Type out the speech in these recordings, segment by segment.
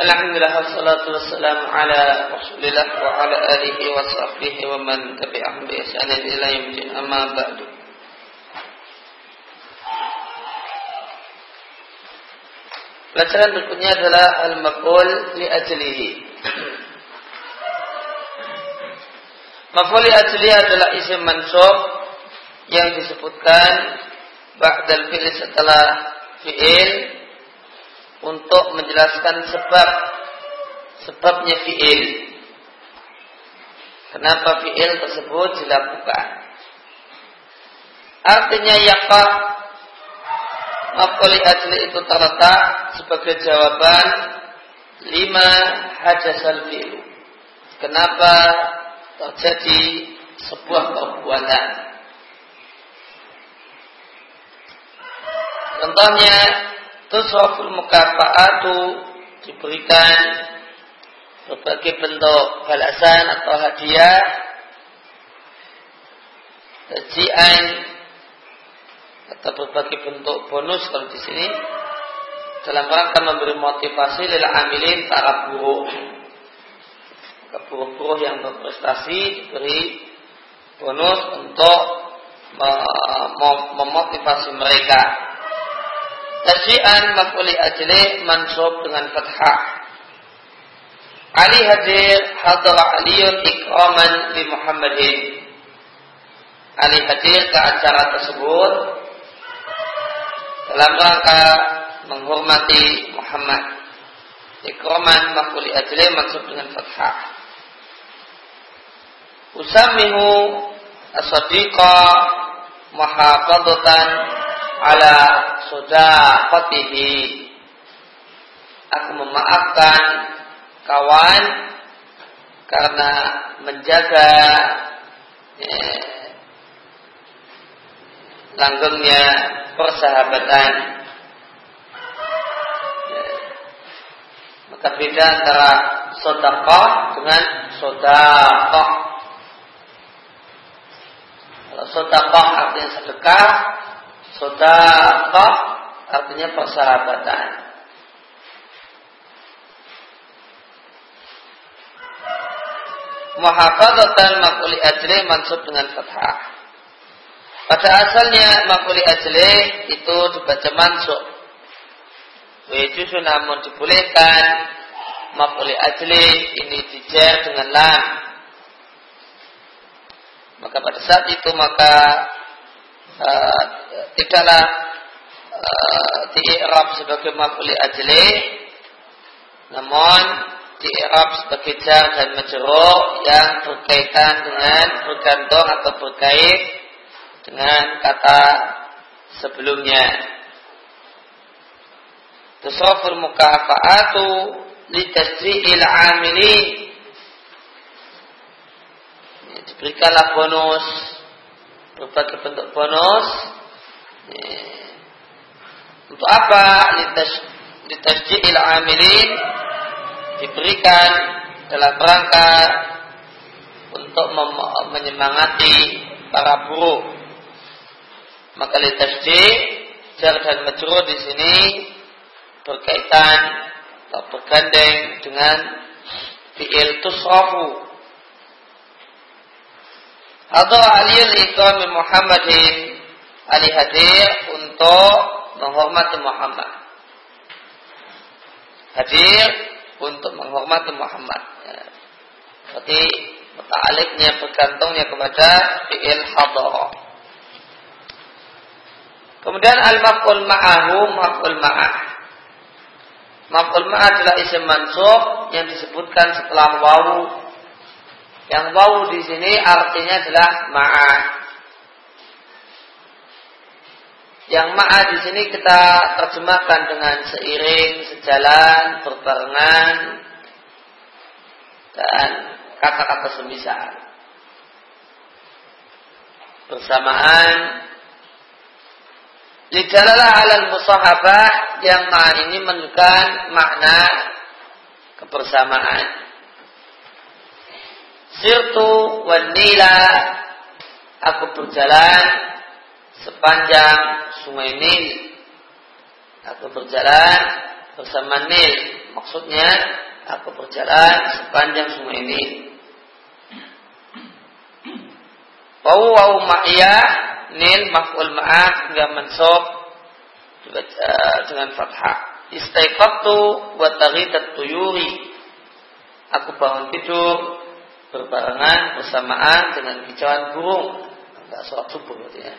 Alhamdulillah wassalatu wassalamu ala Rasulillah wa ala alihi wa sahbihi wa man tabi'ahum bi ihsanin ila yaumil amma ba'du. Pelajaran berikutnya adalah al-maqul li ajlihi. Maf'ul li ajlihi adalah isim mansub yang disebutkan ba'dal fi'il setelah fi'il untuk menjelaskan sebab sebabnya fiil. Kenapa fiil tersebut dilakukan? Artinya yakah Mafkoli ajli itu terletak sebagai jawaban lima hajasal fi'lu. Kenapa terjadi sebuah perbuatan? Contohnya tusraful mukafaatu diberikan berbagai bentuk balasan atau hadiah. Tajian atau berbagai bentuk bonus kalau di sini. Dalam rangka memberi motivasi lil amilin para buruh. Ke buruh-buruh yang berprestasi diberi bonus untuk memotivasi mereka Tasyi'an maf'uli ajli mansub dengan fathah. Ali hadir hadra aliyun ikraman di Muhammadin. Ali hadir ke acara tersebut dalam rangka menghormati Muhammad. Ikraman maf'uli ajli mansub dengan fathah. Usamihu as-sadiqa muhafadatan ala sodaqatihi aku memaafkan kawan karena menjaga eh, langgengnya persahabatan. Maka beda antara sodakoh dengan sodakoh kalau sodakoh artinya sedekah Sodaqah artinya persahabatan. Muhafadzatan makuli ajli mansub dengan fathah. Pada asalnya makuli ajli itu dibaca mansub. Wajusu namun dibolehkan makuli ajli ini dijer dengan lam. Maka pada saat itu maka uh, tidaklah uh, di i'rab sebagai maf'ul ajli namun di i'rab sebagai jar dan majrur yang berkaitan dengan bergantung atau berkait dengan kata sebelumnya. Tusafir mukafa'atu li tasri'il amili diberikanlah bonus berbagai bentuk bonus untuk apa? Litasji'il amilin diberikan dalam rangka untuk menyemangati para buruh. Maka litasji' jar dan majrur di sini berkaitan atau bergandeng dengan fi'il tusrafu atau aliyul ikram Muhammadin Ali hadir untuk menghormati Muhammad. Hadir untuk menghormati Muhammad. Ya. Berarti muta'aliknya bergantungnya kepada fi'il hadar. Kemudian al-maf'ul ma'ahu maf'ul ma'ah. Maf'ul ma'ah adalah isim mansub yang disebutkan setelah wawu. Yang wawu di sini artinya adalah ma'ah. Yang ma'a di sini kita terjemahkan dengan seiring, sejalan, berbarengan, dan kata-kata semisal. Bersamaan, Lidalalah alal musahabah yang ma'a ini menunjukkan makna kebersamaan. Sirtu wanila aku berjalan sepanjang sungai Nil atau berjalan bersama Nil maksudnya aku berjalan sepanjang sungai ini. Wau wau ma'ya nil maf'ul ma'ah hingga mansub eh, dengan fathah. Istaifaktu wa taghitat tuyuri. Aku bangun tidur berbarengan bersamaan dengan kicauan burung. Enggak sholat subuh berarti ya.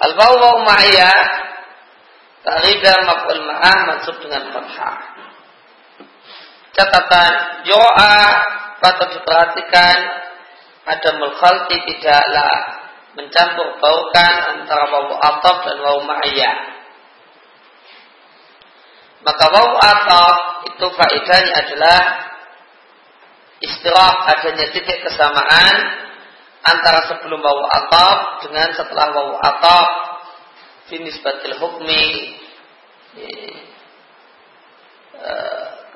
Al-bau wau ma'ya Ta'rida maf'ul ma'ah maksud dengan fathah. Catatan yo'a patut diperhatikan ada mulkhalti tidaklah mencampur baukan antara wau atop dan wau ma'ya. Maka wau atop itu faedahnya adalah istilah adanya titik kesamaan antara sebelum wau atop dengan setelah wau atop finisbatil hukmi eh,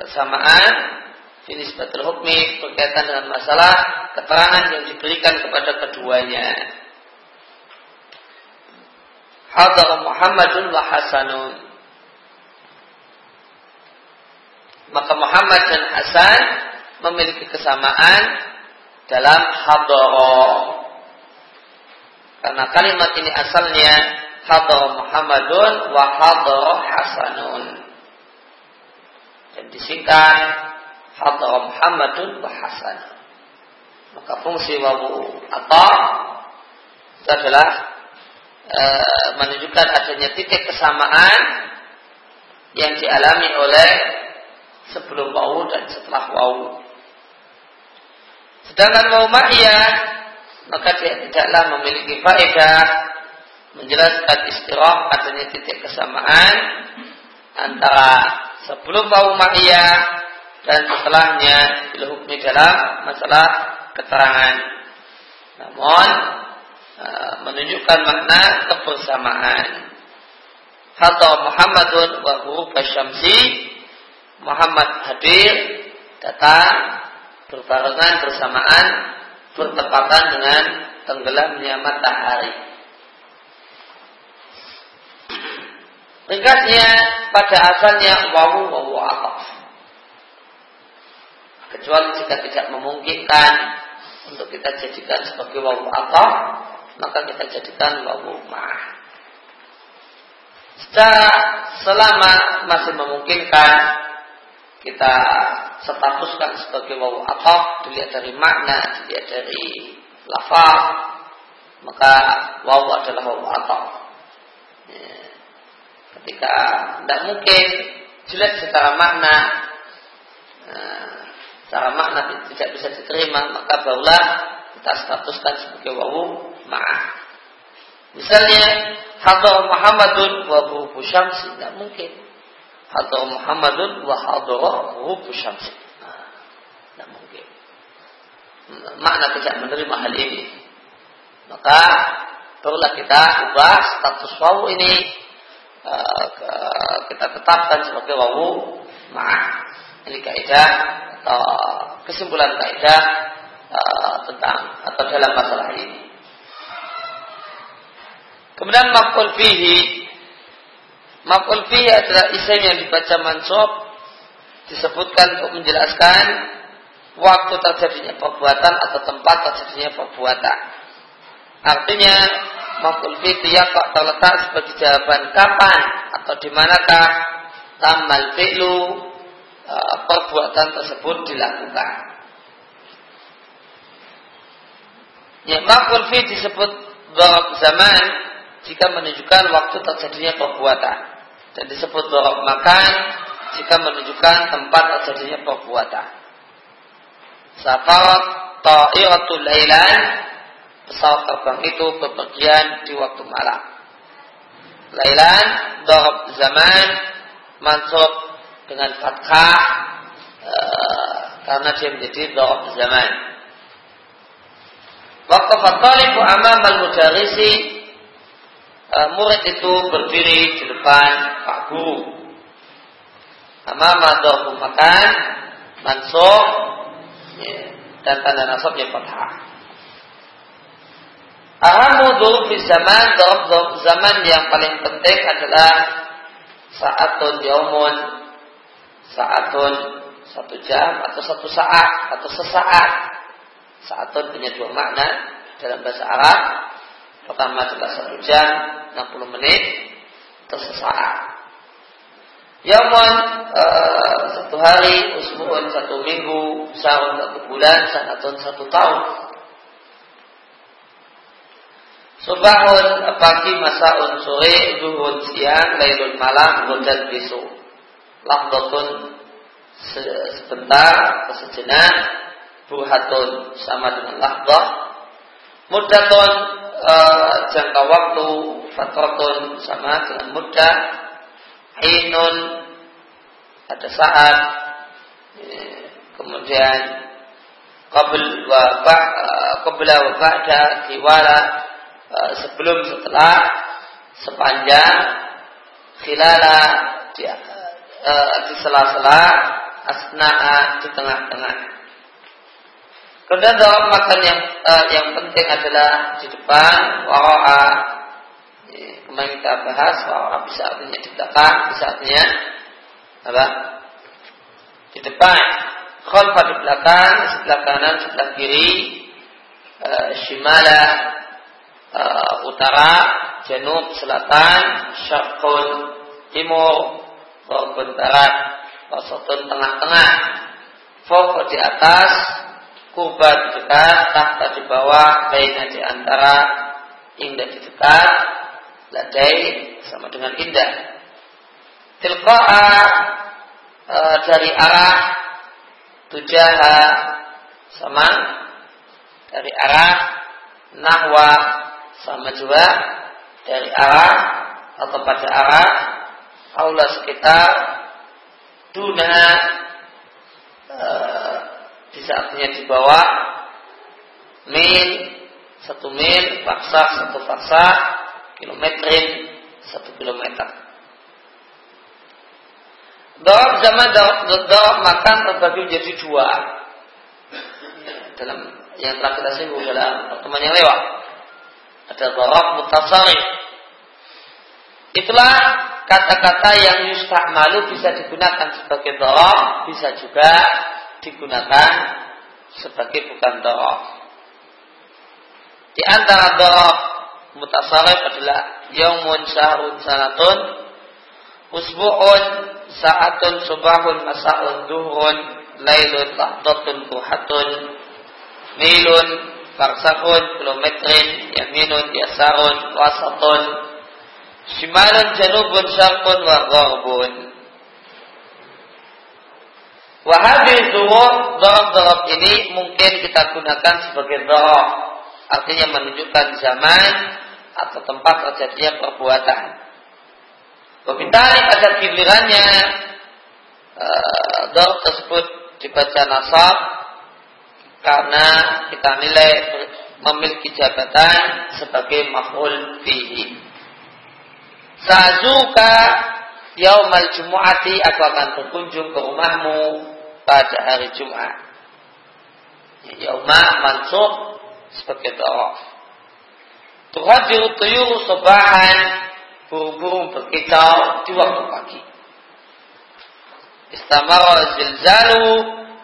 kesamaan finisbatil hukmi berkaitan dengan masalah keterangan yang diberikan kepada keduanya. Hadar Muhammadun wa Hasanun. Maka Muhammad dan Hasan memiliki kesamaan dalam hadara. Karena kalimat ini asalnya hadar Muhammadun wa hadar Hasanun. Dan disingkat hadar Muhammadun wa Hasanun. Maka fungsi wawu atau itu adalah e, menunjukkan adanya titik kesamaan yang dialami oleh sebelum wawu dan setelah wawu. Sedangkan wawu ma'iyah maka dia tidaklah memiliki faedah menjelaskan istirah adanya titik kesamaan antara sebelum bau ma'iyah dan setelahnya bila hukmi dalam masalah keterangan. Namun e, menunjukkan makna kebersamaan. Hatta Muhammadun wa Muhammad hadir datang berbarengan bersamaan bertepatan dengan tenggelamnya matahari. Ringkasnya pada asalnya wawu wawu ataf. Kecuali jika tidak memungkinkan untuk kita jadikan sebagai wawu ataf, maka kita jadikan wawu ma'ah. Secara selama masih memungkinkan kita statuskan sebagai wawu ataf dilihat dari makna, dilihat dari lafaz, maka wawu adalah wawu ataf. Ya. Ketika tidak mungkin jelas secara makna nah, secara makna tidak bisa diterima maka barulah kita statuskan sebagai wawu ma'ah. Misalnya hadar Muhammadun wa syamsi tidak mungkin hadar Muhammadun wa hadar hurufu syamsi tidak mungkin makna tidak menerima hal ini maka barulah kita ubah status wawu ini Eh, kita tetapkan sebagai wawu ma'ah. Ini kaidah atau kesimpulan kaidah uh, tentang atau dalam masalah ini. Kemudian maf'ul fihi Maf'ul fihi adalah isim yang dibaca mansub disebutkan untuk menjelaskan waktu terjadinya perbuatan atau tempat terjadinya perbuatan. Artinya maf'ul fi itu ya kok terletak sebagai jawaban kapan atau di manakah tamal fi'lu e, perbuatan tersebut dilakukan. Ya, maf'ul fi disebut dharab zaman jika menunjukkan waktu terjadinya perbuatan dan disebut dharab makan jika menunjukkan tempat terjadinya perbuatan. Safarat ta'iratul lailan pesawat terbang itu bepergian di waktu malam. Lailan, dorob zaman, mansub dengan fathah e, karena dia menjadi dorob zaman. Waktu fatalibu amam al-mudarisi e, murid itu berdiri di depan Pak Guru. Amama dorob makan, mansub, ya, dan tanda nasabnya fathah. Ahamu di zaman, dorop zaman yang paling penting adalah saatun yaumun, saatun satu jam atau satu saat atau sesaat. Saatun punya dua makna dalam bahasa Arab. Pertama adalah satu jam, 60 menit, atau sesaat. Yaumun uh, satu hari, usbu'un satu minggu, sahun satu bulan, sanatun satu tahun. Subahun pagi masaun sore, duhun siang, lailun malam, godan bisu. Lahdatun sebentar, sejenak, buhatun sama dengan lahdah. Mudatun uh, jangka waktu, fatratun sama dengan mudah. Ainun ada saat, kemudian qabl wa qabla wa ba'da diwala Eh, sebelum setelah sepanjang khilala di, di sela-sela asna'a di tengah-tengah. Kemudian dalam makan yang uh, yang penting adalah di depan waro'a. Kemarin kita bahas waro'a bisa artinya di belakang, bisa artinya apa? Di depan, khalfa di belakang, sebelah kanan, sebelah kiri, uh, shimala uh, utara, janub, selatan, syarqun, timur, ghurbun barat, wasatun tengah-tengah, fawqa di atas, kurban di dekat, tahta di bawah, baina di antara, indah di dekat, ladai sama dengan indah. Tilqa'a e, dari arah tujaha sama dari arah nahwa sama juga dari arah atau pada arah Allah sekitar duna e, di bawah mil satu mil paksa satu paksa kilometrin satu kilometer. Dorab zaman dorab makan terbagi menjadi dua. Dalam yang telah kita singgung dalam pertemuan yang lewat. Ada darab mutasari. Itulah kata-kata yang malu bisa digunakan sebagai darab, bisa juga digunakan sebagai bukan darab. Di antara darab mutasarif adalah yaumun syahrun sanatun usbu'un sa'atun subahun masa'un duhun lailun lahdatun buhatun milun farsakun, kilometrin, yaminun, yasarun, wasatun, shimalun, janubun, syarqun, wa gharbun. Wahadi zuhur, dorab-dorab ini mungkin kita gunakan sebagai dorab. Artinya menunjukkan zaman atau tempat terjadinya perbuatan. Pemintanya pada gilirannya, uh, dorab tersebut dibaca nasab karena kita nilai memiliki jabatan sebagai maf'ul fihi. Sazuka yaumal jumu'ati aku akan berkunjung ke rumahmu pada hari Jumat. Yauma mansub sebagai daraf. Tuhadiru tuyuru sobahan burung-burung berkicau di waktu pagi. Istamara zilzalu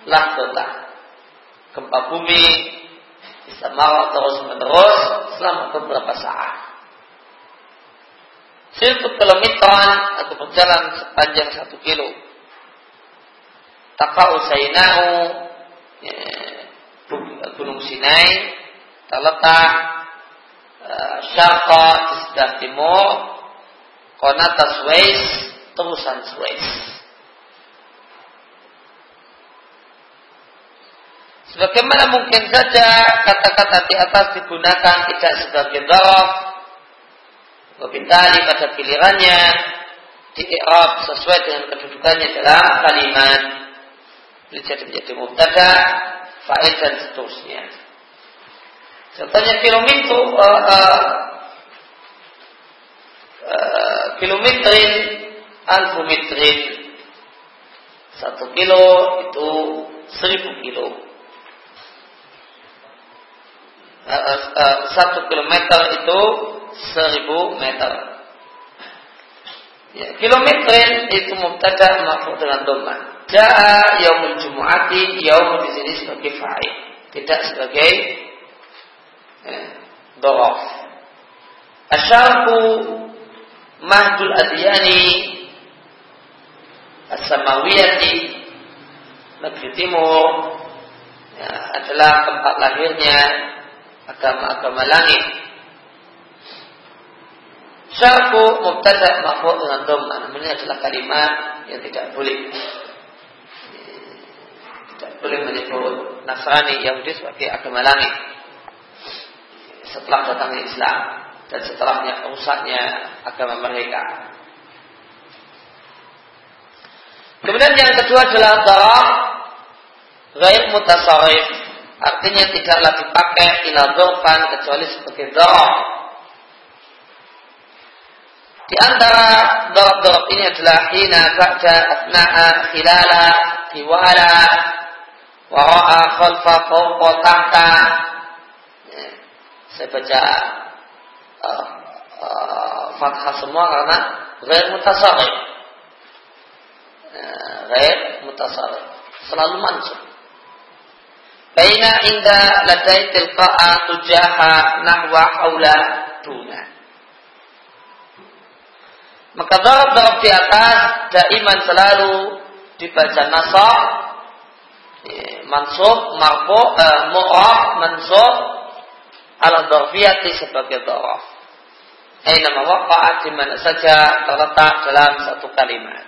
lahdotan gempa bumi bisa marah terus menerus selama beberapa saat. Satu kilometer atau berjalan sepanjang satu kilo. Takau Sainahu ya, Gunung Sinai terletak uh, Syarqa di sebelah timur Konata Suez terusan Suez. Sebagaimana mungkin saja kata-kata di atas digunakan tidak sebagai daraf, Wabintali pada gilirannya di sesuai dengan kedudukannya dalam kalimat jadi menjadi mubtada, fa'il dan seterusnya. Contohnya kilometer uh, uh, uh, kilometrin alfu metrin satu kilo itu seribu kilo satu kilometer itu seribu meter. Ya, kilometer itu mubtada marfu dengan dhamma. Jaa yaumul jumu'ati yaum di sini sebagai fa'il, tidak sebagai eh, dorof. Asyarku mahdul adiyani as-samawiyati negeri timur ya, adalah tempat lahirnya agama-agama langit. Syarku mubtada mahfud dengan dhamma. Namun ini adalah kalimat yang tidak boleh. Boleh menyebut Nasrani Yahudi sebagai agama langit. Setelah datangnya Islam dan setelahnya rusaknya agama mereka. Kemudian yang kedua adalah darah Gair mutasarif Artinya tidaklah dipakai ila dorfan kecuali sebagai dorof. Di antara dorof-dorof ini adalah hina, ba'da, asna'a, khilala, tiwala, wara'a, khalfa, fawqa, tahta. Ya, saya baca uh, uh, fathah semua karena ghair mutasarif. Uh, ghair mutasarif. Selalu mansub. Baina inda ladai tilqa'a tujaha nahwa haula tuna. Maka darab-darab di atas daiman selalu dibaca nasab, mansub, marfu, eh, mu'rab, mansub, ala darfiyati sebagai darab. Aina mawaqa'at di mana saja terletak dalam satu kalimat.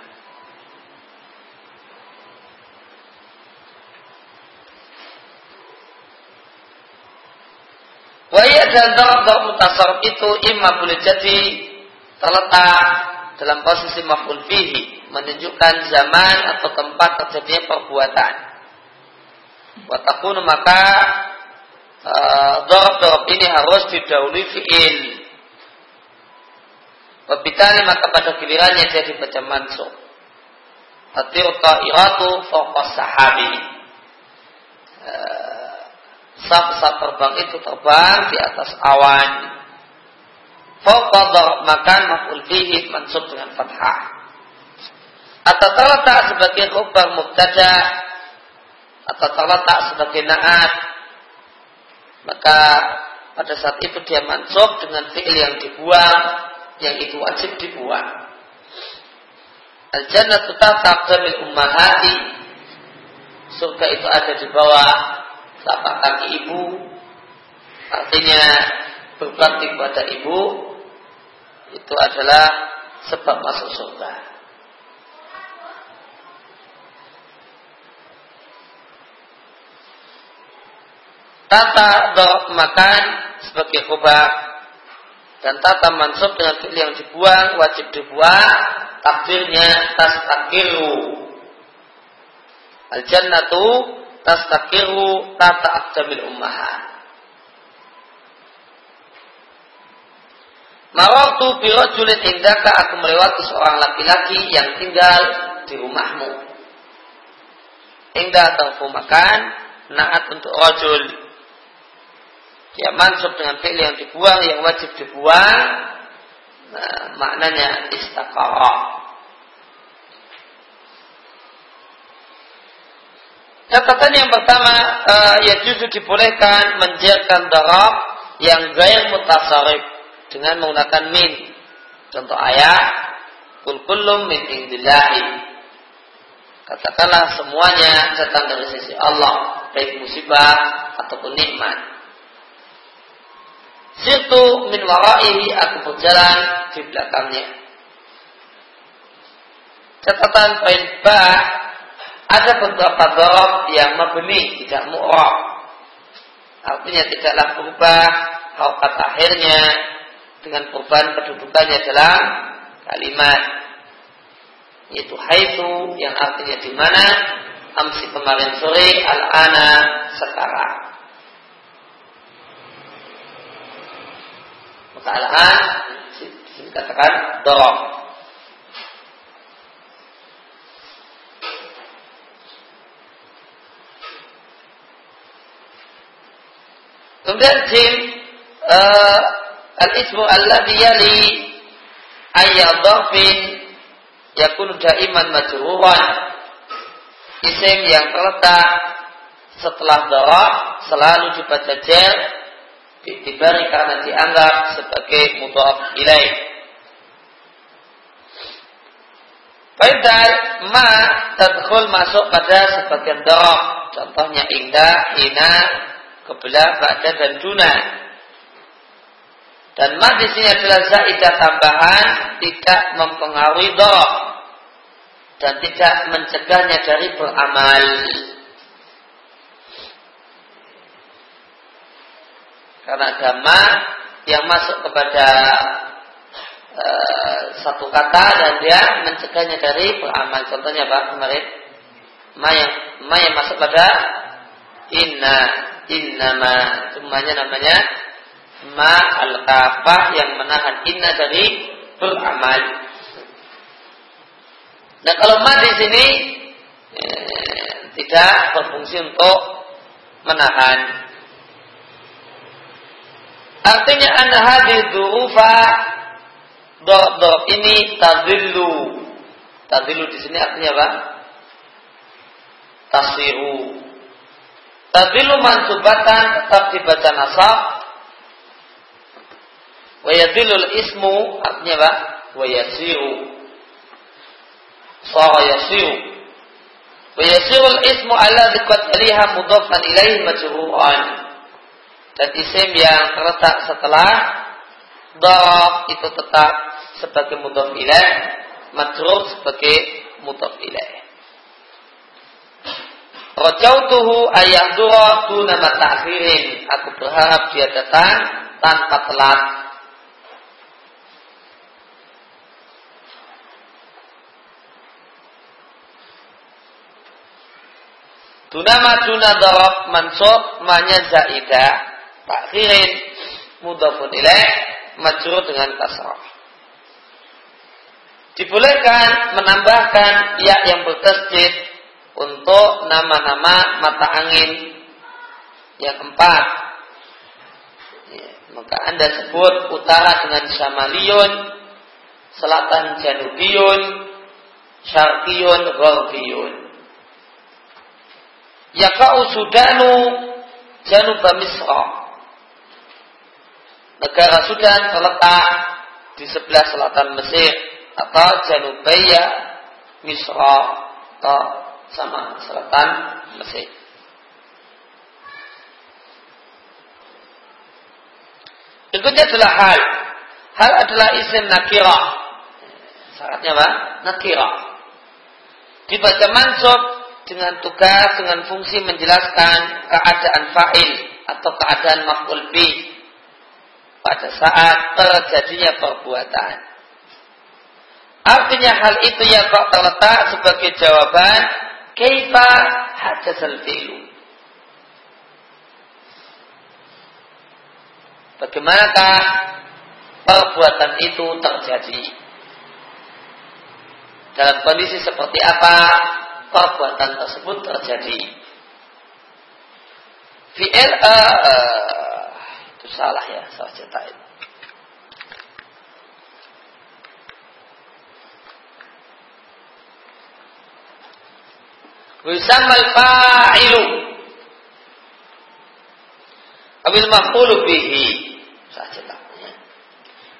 Wahia dan darab-darab mutasarrif itu imma boleh jadi terletak dalam posisi maf'ul fihi menunjukkan zaman atau tempat terjadinya perbuatan. Watakunu maka uh, darab-darab ini harus didahului fi'il. Wabitali maka pada gilirannya dia dibaca mansuk. Atir ta'iratu fokus sahabi. Uh, Sab-sab terbang itu terbang di atas awan. Fauqadha makan maf'ul fihi mansub dengan fathah. Atau terletak sebagai khabar mubtada atau terletak sebagai naat maka pada saat itu dia mansub dengan fi'il yang dibuang yang itu wajib dibuang. Al-jannatu tahta ummahati surga itu ada di bawah telapak kaki ibu artinya berbakti kepada ibu itu adalah sebab masuk surga. Tata dorok makan sebagai khubak dan tata mansub dengan fi'il yang dibuang wajib dibuang takdirnya tas takiru al jannatu tastakiru tata akdamil. Mawaktu birojulin indaka aku melewati seorang laki-laki yang tinggal di rumahmu. Indah atau makan, naat untuk rojul. Dia mansub dengan fi'il yang dibuang, yang wajib dibuang. Nah, maknanya istaqarah. Catatan yang pertama, uh, ya justru dibolehkan menjerkan darab yang gair mutasarif dengan menggunakan min. Contoh ayat, kul kullum min indillahi. Katakanlah semuanya datang dari sisi Allah, baik musibah ataupun nikmat. Sirtu min waraihi aku berjalan di belakangnya. Catatan poin ba ada beberapa dorob yang mabni, tidak mu'rab. Artinya tidaklah berubah harokat akhirnya dengan perubahan kedudukannya dalam kalimat yaitu haitu yang artinya di mana amsi kemarin sore al-ana sekarang al-an dikatakan dorong Kemudian jim uh, al-ismu alladhi yali ayyadhafin yakunu daiman majruran. Isim yang terletak setelah darah selalu dibaca jer diberi karena dianggap sebagai mudhaf ilaih. Faidal ma tadkhul masuk pada sebagian darah. Contohnya indah, ina, kebelah, baca dan duna. Dan ma di sini adalah zaidah tambahan tidak mempengaruhi darah dan tidak mencegahnya dari beramal. Karena agama yang masuk kepada uh, satu kata dan dia mencegahnya dari beramal. Contohnya apa kemarin? Ma yang, ma yang masuk pada inna, innama. Semuanya namanya ma al-kafah yang menahan inna dari beramal. Nah kalau ma di sini eh, tidak berfungsi untuk menahan Artinya anna hadis durufa dor ini tadillu. Tadillu di sini artinya apa? Tasiru. Tadillu mansubatan tetap dibaca nasab. Wa ismu artinya apa? Wa yasiru. Sara yasiru. Wa ismu ala dikwat yaliha mudhafan ilaihi majru'an dan isim yang terletak setelah dorof itu tetap sebagai mudhof ilaih, majrur sebagai mudhof ilaih. Rajautuhu ayah dura nama ta'khirin. Aku berharap dia datang tanpa telat. Dunama duna dorof mansub manya zaidah takhirin mudafun ilaih majrur dengan kasrah. Dibolehkan menambahkan ya yang bertasjid untuk nama-nama mata angin yang empat. Ya, maka anda sebut utara dengan Syamalion, selatan Janubion, Syarkion, Gharbion. Yaka'u Sudanu Januba Misra negara Sudan terletak di sebelah selatan Mesir atau Janubaya Misra atau sama selatan Mesir. Berikutnya adalah hal. Hal adalah isim nakirah. Syaratnya apa? Nakirah. Dibaca mansub dengan tugas, dengan fungsi menjelaskan keadaan fa'il atau keadaan maf'ul bih pada saat terjadinya perbuatan. Artinya hal itu yang kok terletak sebagai jawaban kaifa hadasal fi'lu. Bagaimanakah perbuatan itu terjadi? Dalam kondisi seperti apa perbuatan tersebut terjadi? Fi'il uh, itu salah ya, salah cetak itu. Wisamal fa'ilu Abil maf'ulu bihi Salah cetaknya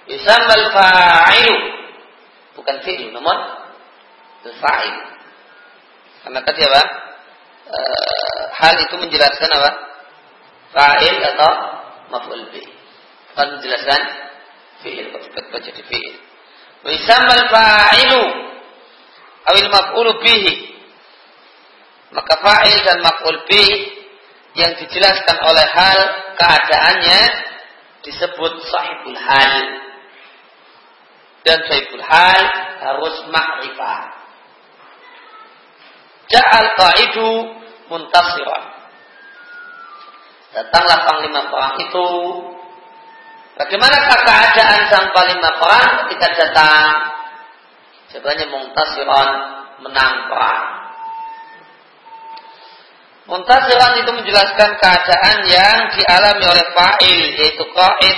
Wisamal fa'ilu Bukan fi'il namun Fa'il Karena tadi apa? E, hal itu menjelaskan apa? Fa'il atau maf'ul bih. Kan menjelaskan fi'il kok jadi fi'il. Wa isamal fa'ilu awil maf'ul bihi. Maka fa'il dan maf'ul bih yang dijelaskan oleh hal keadaannya disebut sahibul hal. Dan sahibul hal harus ma'rifah. Ja'al qa'idu muntasiran Datanglah panglima perang itu. Bagaimana keadaan sang panglima perang ketika datang? Jawabannya mungtasiron menang perang. Muntasiran itu menjelaskan keadaan yang dialami oleh fa'il yaitu qaid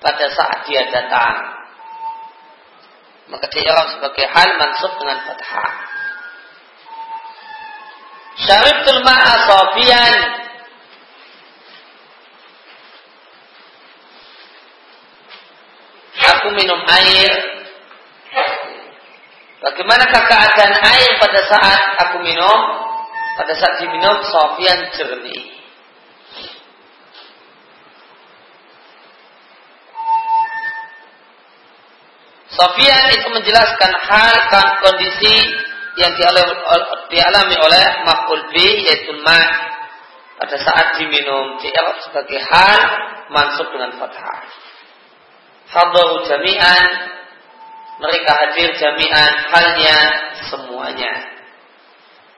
pada saat dia datang. Maka dia sebagai hal mansub dengan fathah. Syaribtul ma'a sofian Aku minum air Bagaimanakah keadaan air pada saat aku minum? Pada saat diminum sofian jernih. Sofian itu menjelaskan hal kan kondisi yang dialami, oleh makhluk bi yaitu ma pada saat diminum di sebagai hal masuk dengan fathah. Hadaru jami'an mereka hadir jami'an halnya semuanya.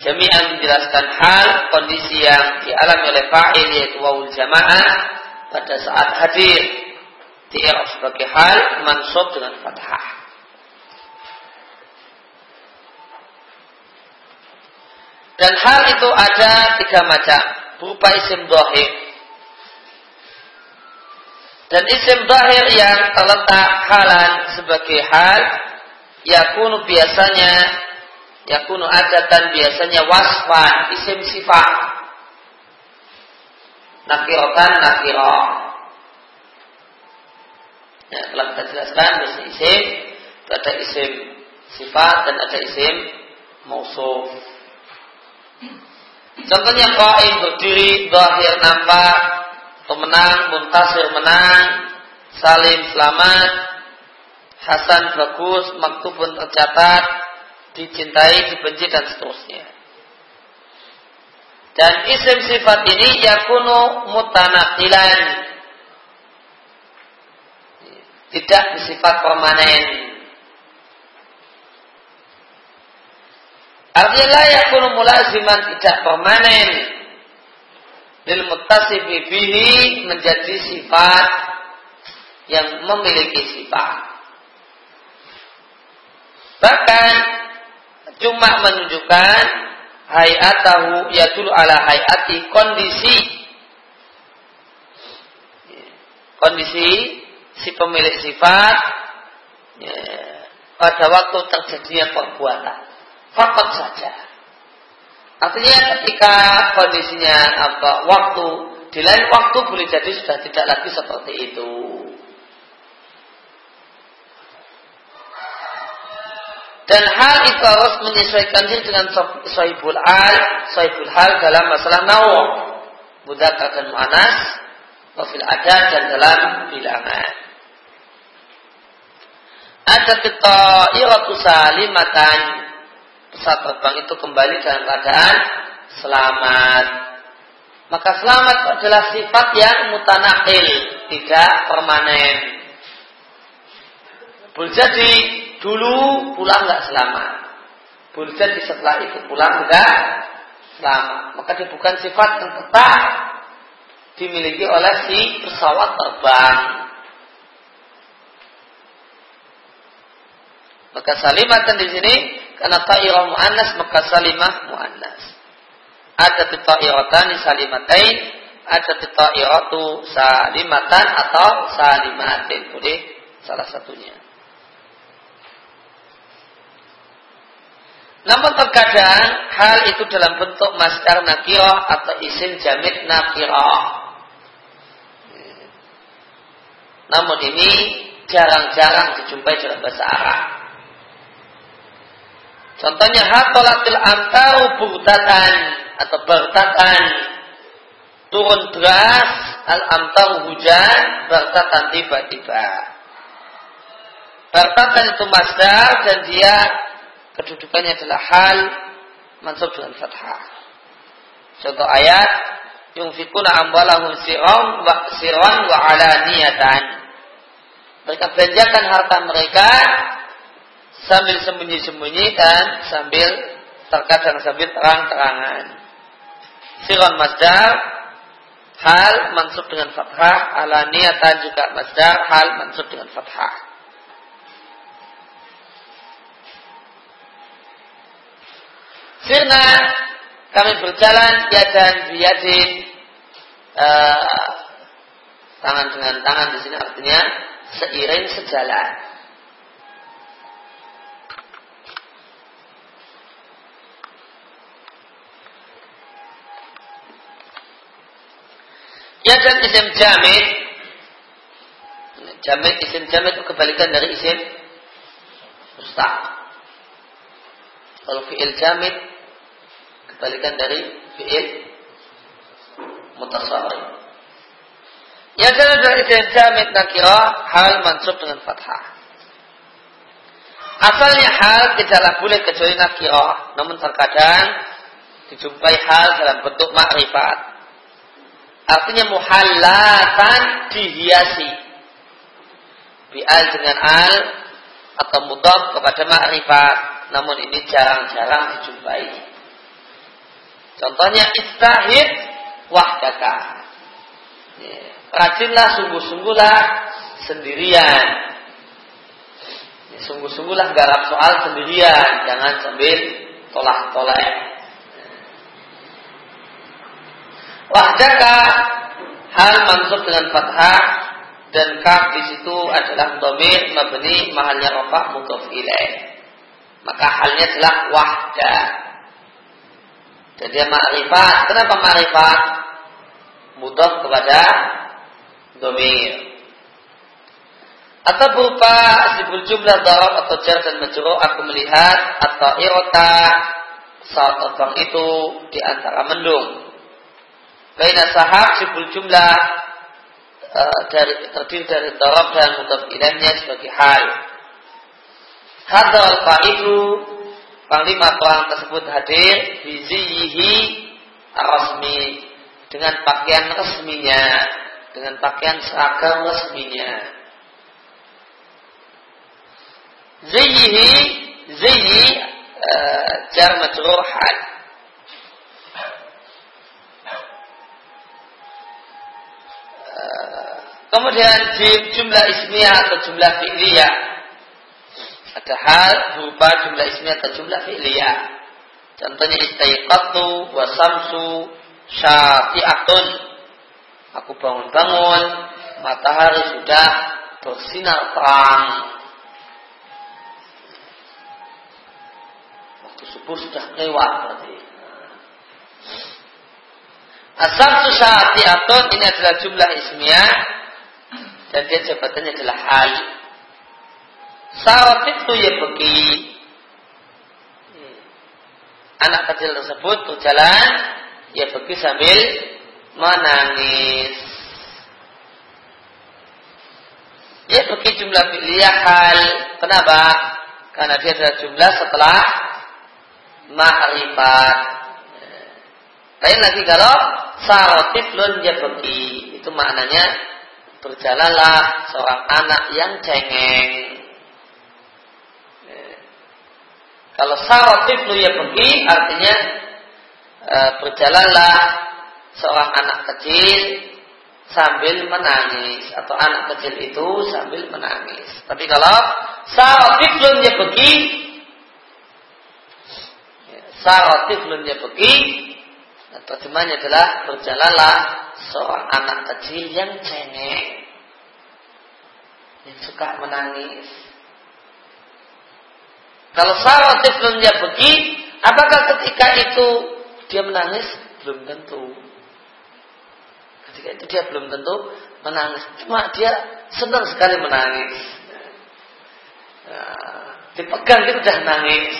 Jami'an menjelaskan hal kondisi yang dialami oleh fa'il yaitu wawul jamaah pada saat hadir di sebagai hal mansub dengan fathah. Dan hal itu ada tiga macam berupa isim dohir. Dan isim dohir yang terletak halan sebagai hal yakunu biasanya yakunu adatan biasanya wasfan isim sifat. Nakirotan nakiro. Ya, telah kita jelaskan isim isim ada isim sifat dan ada isim mausuf contohnya qaim berdiri zahir nampak pemenang muntasir menang salim selamat Hasan bagus, maktubun tercatat, dicintai, dibenci dan seterusnya. Dan isim sifat ini yakunu mutanakilan. Tidak bersifat permanen. Artinya yakunu mulaziman tidak permanen. Lil muttasifi bihi menjadi sifat yang memiliki sifat. Bahkan cuma menunjukkan hayatahu yadul ala hayati kondisi. Kondisi si pemilik sifat ya, pada waktu terjadinya perbuatan. Fakot saja artinya ketika kondisinya apa waktu di lain waktu boleh jadi sudah tidak lagi seperti itu Dan hal itu harus menyesuaikan diri dengan sahibul al, sahibul hal dalam masalah nawa. Mudah akan mu'anas, wafil adat dan dalam bilangan. Ada kita iratu salimatan. Pesawat terbang itu kembali dalam keadaan selamat. Maka selamat adalah sifat yang mutanakil, tidak permanen. Boleh jadi dulu pulang nggak selamat. Boleh jadi setelah itu pulang nggak selamat. Maka dia bukan sifat yang tetap dimiliki oleh si pesawat terbang. Maka salimatan di sini karena ta'irah mu'annas maka salimah mu'annas. Ada ta'iratan salimatain, ada ta'iratu salimatan atau salimatin. Boleh salah satunya. Namun terkadang hal itu dalam bentuk masdar nakirah atau isim jamid nakirah. Namun ini jarang-jarang dijumpai dalam bahasa Arab. Contohnya hatolatil antaru burdatan atau bertatan turun deras al antaru hujan bertatan tiba-tiba. Bertatan itu masdar dan dia kedudukannya adalah hal mansub dengan fathah. Contoh ayat yunfikuna amwalahum siron wa siron wa alaniyatan. Mereka belanjakan harta mereka sambil sembunyi-sembunyi dan sambil terkadang sambil terang-terangan. Siron masdar hal mansub dengan fathah, alaniyatan juga masdar hal mansub dengan fathah. Sirna kami berjalan yadan biyadin uh, tangan dengan tangan di sini artinya seiring sejalan. Ya dan isim jamid Jamid isim jamid itu kebalikan dari isim mustaq. Kalau fi'il jamid kebalikan dari fi'il mutasarrif. Ya dan dari isim jamid nakirah hal mansub dengan fathah. Asalnya hal tidaklah boleh kecuali nakirah, namun terkadang dijumpai hal dalam bentuk makrifat Artinya muhallatan dihiasi. Bi'al dengan al atau mudhaf kepada ma'rifat. Namun ini jarang-jarang dijumpai. Contohnya istahid wahdaka. Rajinlah sungguh-sungguhlah sendirian. Sungguh-sungguhlah garap soal sendirian. Jangan sambil tolak-tolak. Wahdaka hal mansub dengan fathah dan kaf di situ adalah domir mabni mahalnya rofak mudhof ilaih. Maka halnya adalah wahda. Jadi ma'rifat. Kenapa ma'rifat? Mudhof kepada domir. Atau berupa sibul jumlah darab atau jar dan majrur aku melihat atau irota saat terbang itu di antara mendung Baina sahab sibul jumlah uh, dari terdiri dari darab dan mutaf ilahnya sebagai hal. Hadal itu panglima perang tersebut hadir bizihi rasmi dengan pakaian resminya, dengan pakaian seragam resminya. Ziyihi, ziyi uh, jar majrur hal. Kemudian di jumlah ismiyah atau jumlah fi'liyah. Ada hal berupa jumlah ismiyah atau jumlah fi'liyah. Contohnya istaiqatu wa samsu syafi'atun. Aku bangun-bangun, matahari sudah bersinar terang. Waktu subuh sudah lewat berarti. Asam atun ini adalah jumlah ismiyah dan dia jabatannya adalah hal. Sarat itu ya pergi anak kecil tersebut berjalan ya pergi sambil menangis. Ya pergi jumlah pilih hal. Kenapa? Karena dia adalah jumlah setelah ma'rifat. Lain lagi kalau sarotiflun ya pergi. Itu maknanya berjalanlah seorang anak yang cengeng. Kalau sarotif lu ya pergi artinya e, berjalanlah seorang anak kecil sambil menangis atau anak kecil itu sambil menangis. Tapi kalau sarotif lu ya pergi sarotif lu ya pergi terjemahnya adalah berjalanlah seorang anak kecil yang cengeng, yang suka menangis. Kalau Sarah sebelumnya pergi, apakah ketika itu dia menangis? Belum tentu. Ketika itu dia belum tentu menangis. Cuma dia senang sekali menangis. Nah, dipegang dia sudah nangis.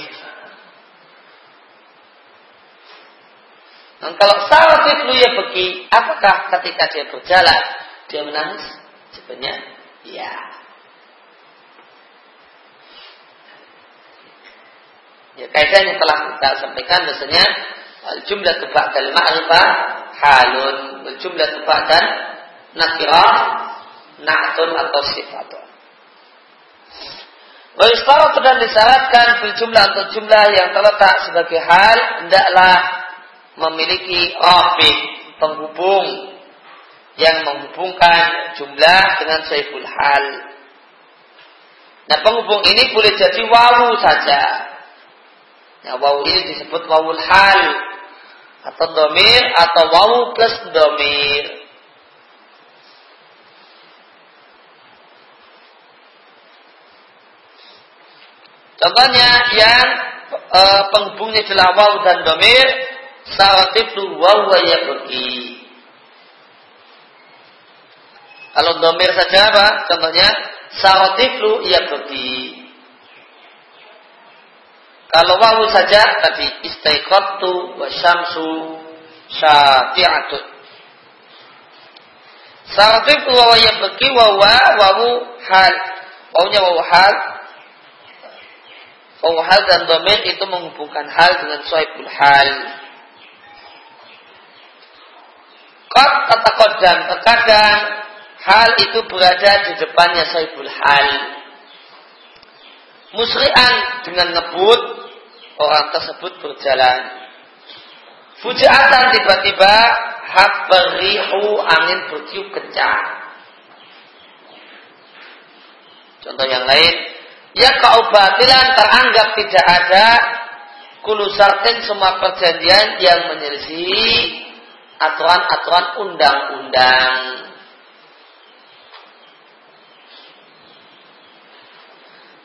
Dan kalau salah itu ya pergi, apakah ketika dia berjalan dia menangis? Sebenarnya ya. Ya kaidahnya telah kita sampaikan biasanya jumlah tebak dan ma'rifah halun, jumlah tebak dan nakirah na'tun atau sifatun. Wa sudah disyaratkan bil jumlah untuk jumlah yang terletak sebagai hal hendaklah memiliki rafi penghubung yang menghubungkan jumlah dengan saiful hal. Nah penghubung ini boleh jadi wawu saja. Nah wawu ini disebut wawul hal. atau domir atau wawu plus domir. Contohnya yang e, penghubungnya adalah wawu dan domir, tu wawu ya pergi. Kalau domir saja apa? Contohnya lu ia pergi. Kalau wawu saja tadi istaiqatu wa syamsu syafi'atun. Syafi'atu wa yabki wa wawu hal. Wawunya wawu hal. Wawu hal dan domir itu menghubungkan hal dengan suaibul hal. Kot kata kodam terkadang hal itu berada di depannya suaibul hal. Musri'an dengan ngebut orang tersebut berjalan. Fujiatan tiba-tiba habarihu angin bertiup kencang. Contoh yang lain, ya kaubatilan teranggap tidak ada kulusartin semua perjanjian yang menyelisihi aturan-aturan undang-undang.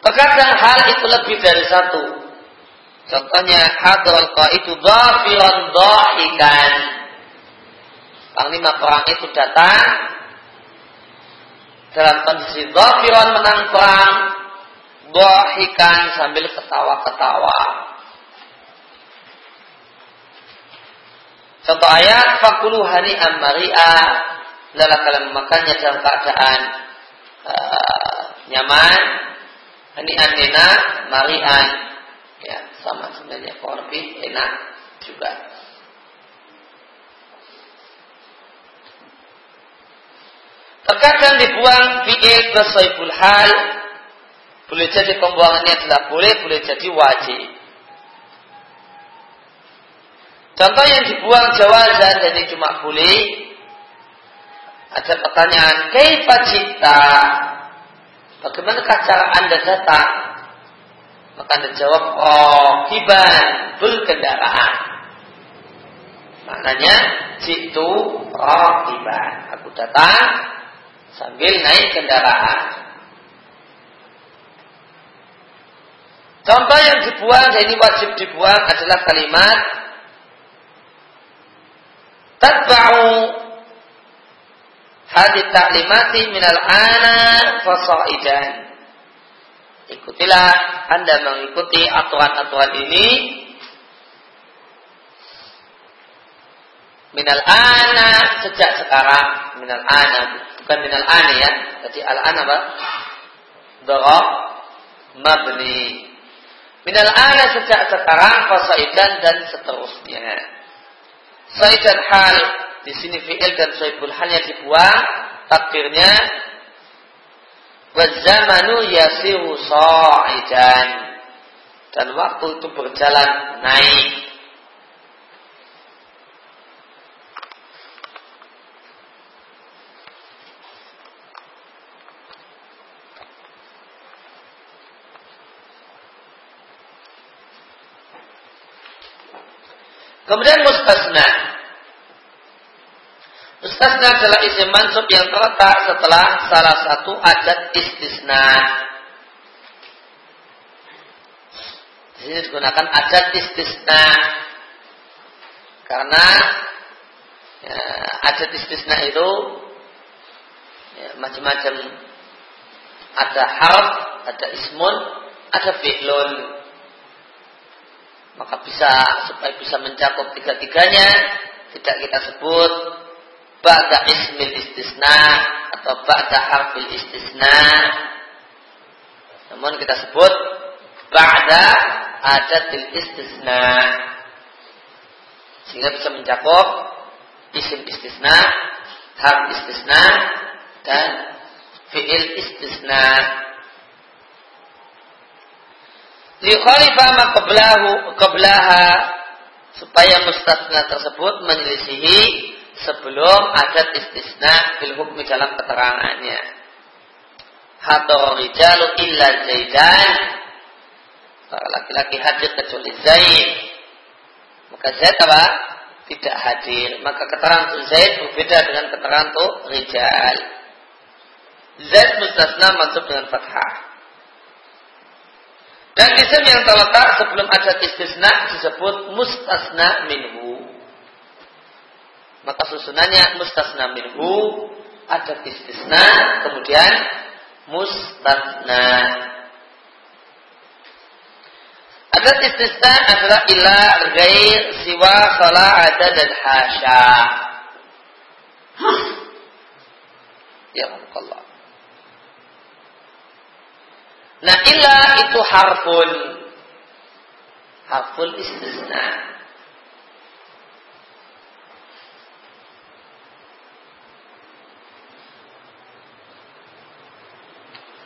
Terkadang hal itu lebih dari satu. Contohnya hadral itu dhafiran dhahikan. Panglima perang itu datang dalam kondisi dhafiran menang perang dhahikan sambil ketawa-ketawa. Contoh ayat fakulu hani amari'a dalam kalian memakannya dalam keadaan uh, nyaman. Hani anina marian. Ya sama sebenarnya korbi enak juga. Terkadang dibuang fi'il ke hal. Boleh jadi pembuangannya adalah boleh boleh jadi wajib contoh yang dibuang jawazan jadi cuma boleh ada pertanyaan kaifa cita bagaimana cara anda datang maka anda jawab oh kiban berkendaraan. Maknanya jitu kiban. Aku datang sambil naik kendaraan. Contoh yang dibuang ini wajib dibuang adalah kalimat tatba'u hadith ta'limati minal ana fasaidan Ikutilah Anda mengikuti aturan-aturan ini. Minal ana sejak sekarang. Minal ana bukan minal ana ya. Jadi al ana apa? Dorok mabni. Minal ana sejak sekarang fasaidan dan seterusnya saidan hal di sini fi'il dan saibul halnya dibuang takdirnya Wazamanu yasiru sa'idan. Dan waktu itu berjalan naik. Kemudian mustasna. Mustasna adalah isim mansub yang terletak setelah salah satu adat istisna. Di sini digunakan adat istisna karena ya, adat istisna itu ya, macam-macam ada harf, ada ismun, ada fi'lun. Maka bisa supaya bisa mencakup tiga-tiganya tidak kita sebut ba'da ismil istisna atau ba'da harfil istisna. Namun kita sebut ba'da adatil istisna. Sehingga bisa mencakup isim istisna, harf istisna, dan fi'il istisna. Liukhalifah ma qablahu supaya mustasna tersebut menyelisihi sebelum ada istisna bil hukmi dalam keterangannya. Hadar rijalu illa zaidan. Para laki-laki hadir kecuali Zaid. Maka Zaid apa? tidak hadir. Maka keterangan untuk Zaid berbeda dengan keterangan untuk Rijal. Zaid mustasna mansub dengan fathah. Dan isim yang terletak sebelum ada istisna disebut mustasna minhu. Maka susunannya mustasna minhu ada istisna kemudian mustasna. Adat istisna adalah ila ghair siwa khala ada dan hasya. Ya Allah. Nah ila itu harfun. Harful istisna.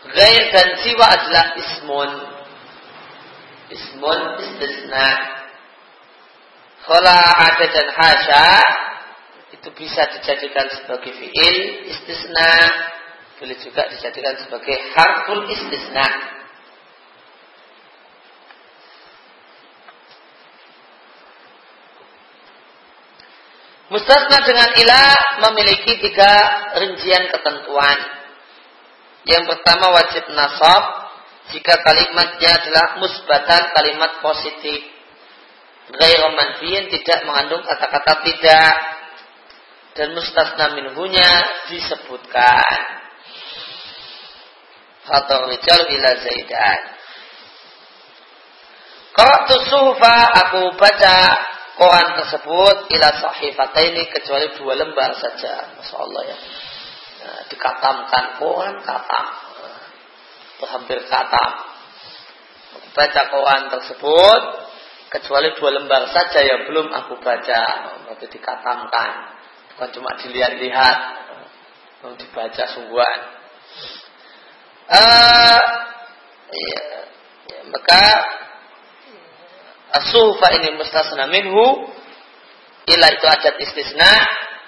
Gair dan siwa adalah ismun. Ismun istisna. Kala ada dan hasya itu bisa dijadikan sebagai fiil istisna. Boleh juga dijadikan sebagai harful istisna. Mustasna dengan ilah memiliki tiga rincian ketentuan. Yang pertama wajib nasab, jika kalimatnya adalah musbatan kalimat positif. Gair manfiin tidak mengandung kata-kata tidak. Dan mustasna minhunya disebutkan. Atau rijal ila zaidan. Qara'tu suhfa aku baca Quran tersebut ila ini kecuali dua lembar saja. Masya Allah ya. Dikatamkan. Quran katam itu hampir kata. Baca Quran tersebut kecuali dua lembar saja yang belum aku baca. Waktu dikatamkan. Bukan cuma dilihat-lihat. Mau dibaca sungguhan. Uh, ya, ya, maka asufa ini mustasna minhu. Ila itu adat istisna.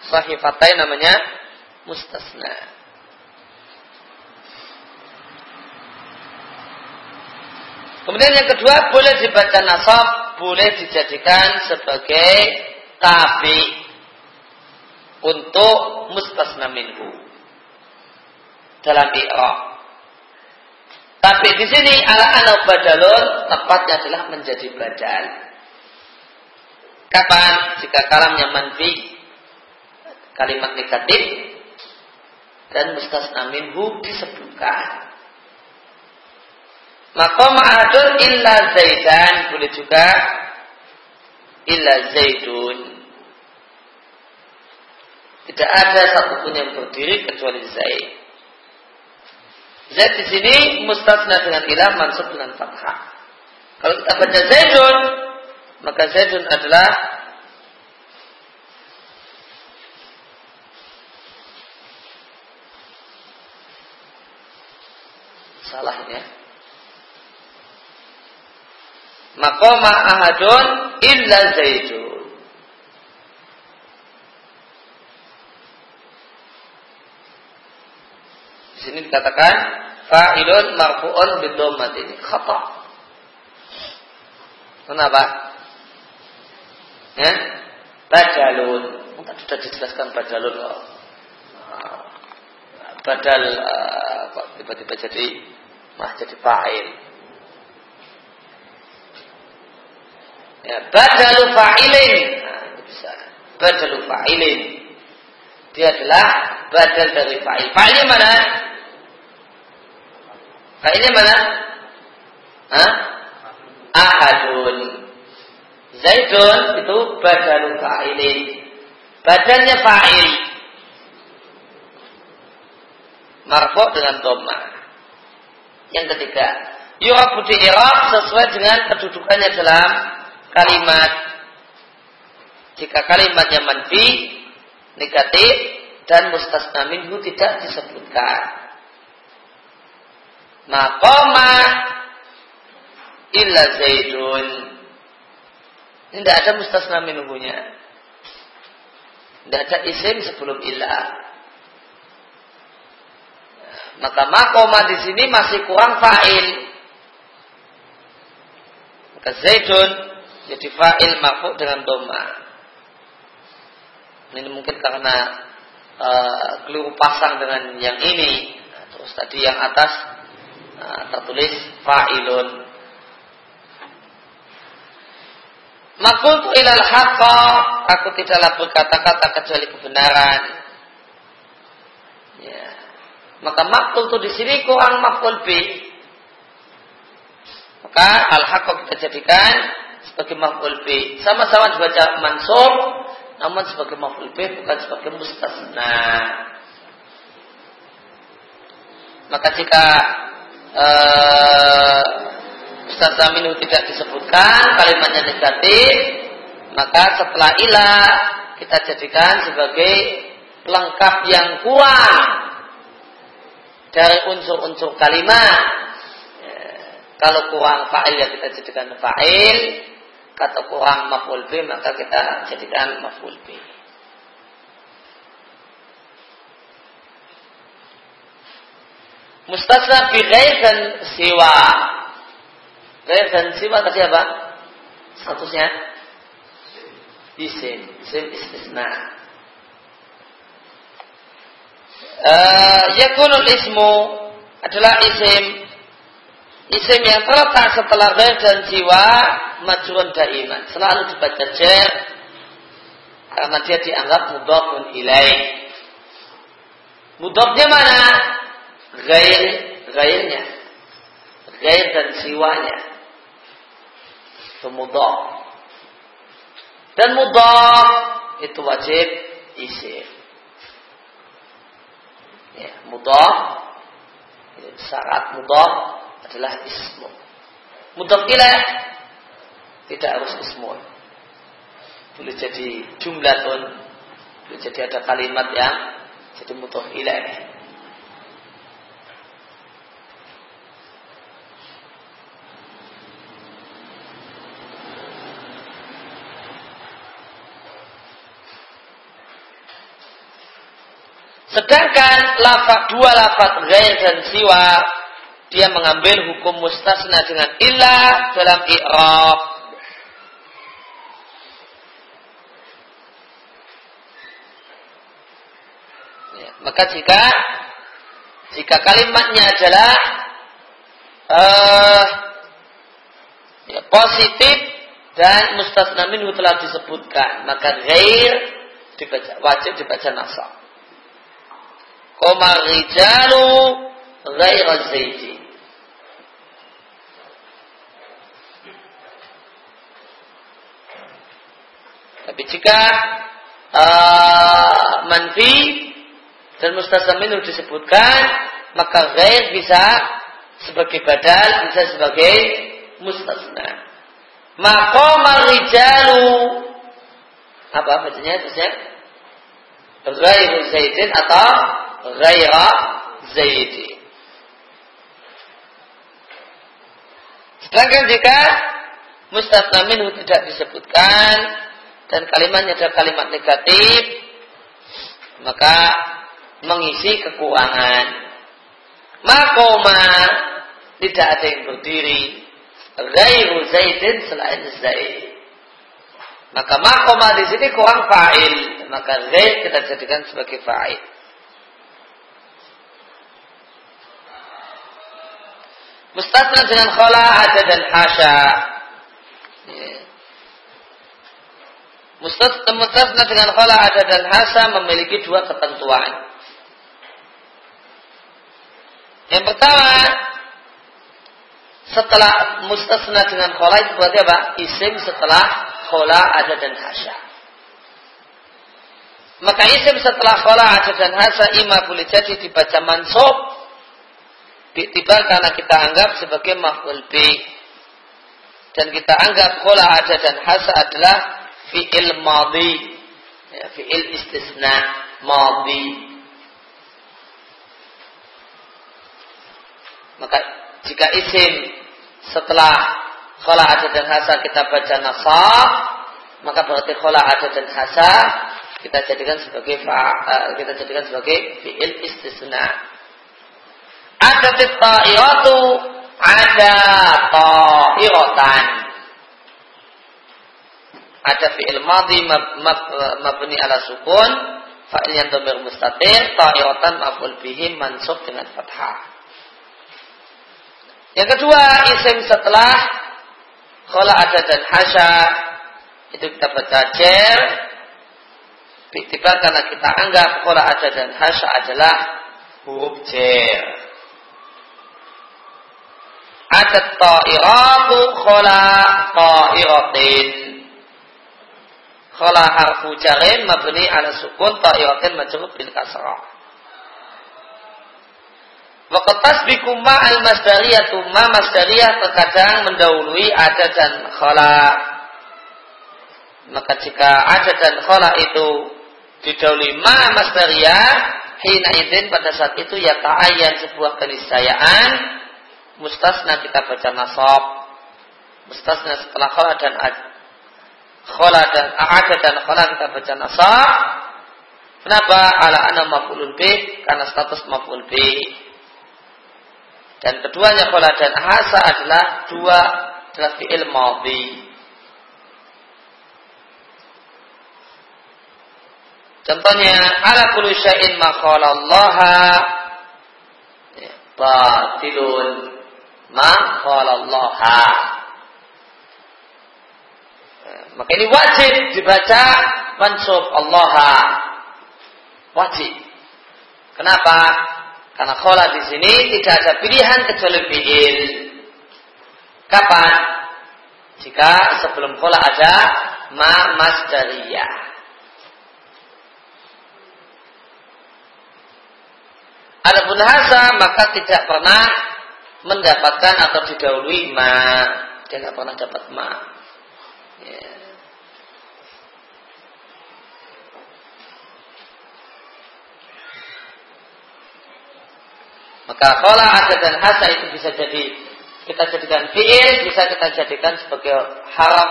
Sahifatai namanya mustasna Kemudian yang kedua boleh dibaca nasab, boleh dijadikan sebagai tabi untuk mustasna minhu dalam i'rab. Tapi di sini ala anau badalun tepatnya adalah menjadi badal. Kapan? Jika kalamnya manfi kalimat negatif dan mustasna minhu disebutkan. Maka ma'adun illa zaidan boleh juga illa zaidun. Tidak ada satupun yang berdiri kecuali Zaid. Zaid di sini mustasna dengan ilah mansub dengan fathah. Kalau kita baca Zaidun, maka Zaidun adalah salahnya maqama ahadun illa zaidun. Di sini dikatakan fa'ilun marfu'un bidhammat ini khata. Kenapa? Ya? Badalun. Mungkin sudah dijelaskan badalun loh. Badal uh, kok tiba-tiba jadi mah jadi fa'il. Ya, badalu fa'ilin. Nah, bisa. Badalu fa'ilin. Dia adalah badal dari fa'il. Fa'ilnya mana? Fa'ilnya mana? Hah? Ahadun. Zaidun itu badalu fa'ilin. Badannya fa'il. Marfuk dengan doma. Yang ketiga, Yurabu di sesuai dengan kedudukannya dalam kalimat. Jika kalimatnya manfi negatif dan mustasna minhu tidak disebutkan. Maqama illa zaidun. Ini tidak ada mustasna minhunya. Tidak ada isim sebelum illa maka makoma di sini masih kurang fa'il maka zaidun jadi fa'il marfu dengan doma. Ini mungkin karena uh, keliru pasang dengan yang ini. Nah, terus tadi yang atas uh, tertulis fa'ilun. Makultu ilal haqqa, aku tidaklah berkata-kata kecuali kebenaran. Ya. Maka makul itu di sini kurang makul B. Maka al haqqa kita jadikan sebagai makul B. Sama-sama dibaca mansur, namun sebagai makul B bukan sebagai mustasna. Maka jika uh, Ustaz Aminu tidak disebutkan kalimatnya negatif maka setelah ilah kita jadikan sebagai pelengkap yang kurang dari unsur-unsur kalimat ya, kalau kurang fa'il ya kita jadikan fa'il kata kurang maf'ul bi maka kita jadikan maf'ul bi Mustasna bi dan siwa. Ghair dan siwa tadi apa? Statusnya isim, isim istisna. Uh, yakunul ismu adalah isim. Isim yang terletak setelah ghair dan siwa majrun daiman. Selalu dibaca jar karena dia dianggap mudhafun ilaih. Mudhafnya mana? Gair gairnya gair dan siwanya itu mudhaf dan mudhaf itu wajib isim ya mudhaf. Syarat mudhaf adalah ismu. Mudhaf ilaih tidak harus ismu. Boleh jadi jumlah pun. Boleh jadi ada kalimat yang jadi mudhaf ilaih Sedangkan lafaz dua lafaz ghair dan siwa dia mengambil hukum mustasna dengan ilah dalam i'rab. Ya, maka jika jika kalimatnya adalah uh, ya, positif dan mustasna minhu telah disebutkan, maka ghair dibaca, wajib dibaca nasab. Koma rijalu ghaira zaidi. Tapi jika uh, manfi dan mustasaminu disebutkan, maka ghair bisa sebagai badal, bisa sebagai mustasna. Maqama rijalu apa bacanya bacanya? Ghairu zaidin atau ghaira zaidi. Sedangkan jika mustafna minhu tidak disebutkan dan kalimatnya adalah kalimat negatif, maka mengisi kekurangan. Makoma tidak ada yang berdiri. Ghairu zaidin selain zaid. Maka makoma di sini kurang fa'il. Maka zaid kita jadikan sebagai fa'il. Mustasna dengan khala ada dan hasya. Ya. Mustasna dengan khala ada dan hasya memiliki dua ketentuan. Yang pertama, setelah mustasna dengan khala itu berarti apa? Isim setelah khala ada dan hasya. Maka isim setelah khala ada dan hasya ima boleh jadi dibaca mansub tiba karena kita anggap sebagai maf'ul bi dan kita anggap kola ada dan hasa adalah fi'il madhi. Ya, fi'il istisna madhi. Maka jika isim setelah kola ada dan hasa kita baca nasab maka berarti kola ada dan hasa kita jadikan sebagai eh, kita jadikan sebagai fi'il istisna ada ta'iratu ada ta'iratan. ada fi'il madhi mabni ala sukun fa'il yang domir mustatir ta'iratan maf'ul bihi mansub dengan fathah. Yang kedua isim setelah khala ada dan hasya itu kita baca jer. Tiba karena kita anggap khala ada dan hasya adalah huruf jer ada ta'iratu khala ta'iratin Khala harfu jarin mabni ala sukun ta'iratin majrur bil kasrah. Waqat tasbiku ma al masdariyatu ma masdariyah terkadang mendahului ada dan khala. Maka jika ada dan khala itu didahului ma masdariyah, hina idin pada saat itu ya ta'ayyan sebuah keniscayaan mustasna kita baca nasab mustasna setelah khala dan khola dan ada dan khola kita baca nasa. Kenapa? Ala ana maf'ulun bih karena status maf'ul bih. Dan keduanya khola dan hasa adalah dua adalah fi'il madhi. Contohnya ala kullu syai'in ma qala Allah ya, batilun ma maka ini wajib dibaca mansub Allah. Wajib. Kenapa? Karena khola di sini tidak ada pilihan kecuali fi'il. Kapan? Jika sebelum khola ada ma masdariyah. Adapun hasa maka tidak pernah mendapatkan atau didahului ma. Dia tidak pernah dapat ma. Ya. Maka kola ada dan hasa itu bisa jadi kita jadikan fi'il, bisa kita jadikan sebagai harap.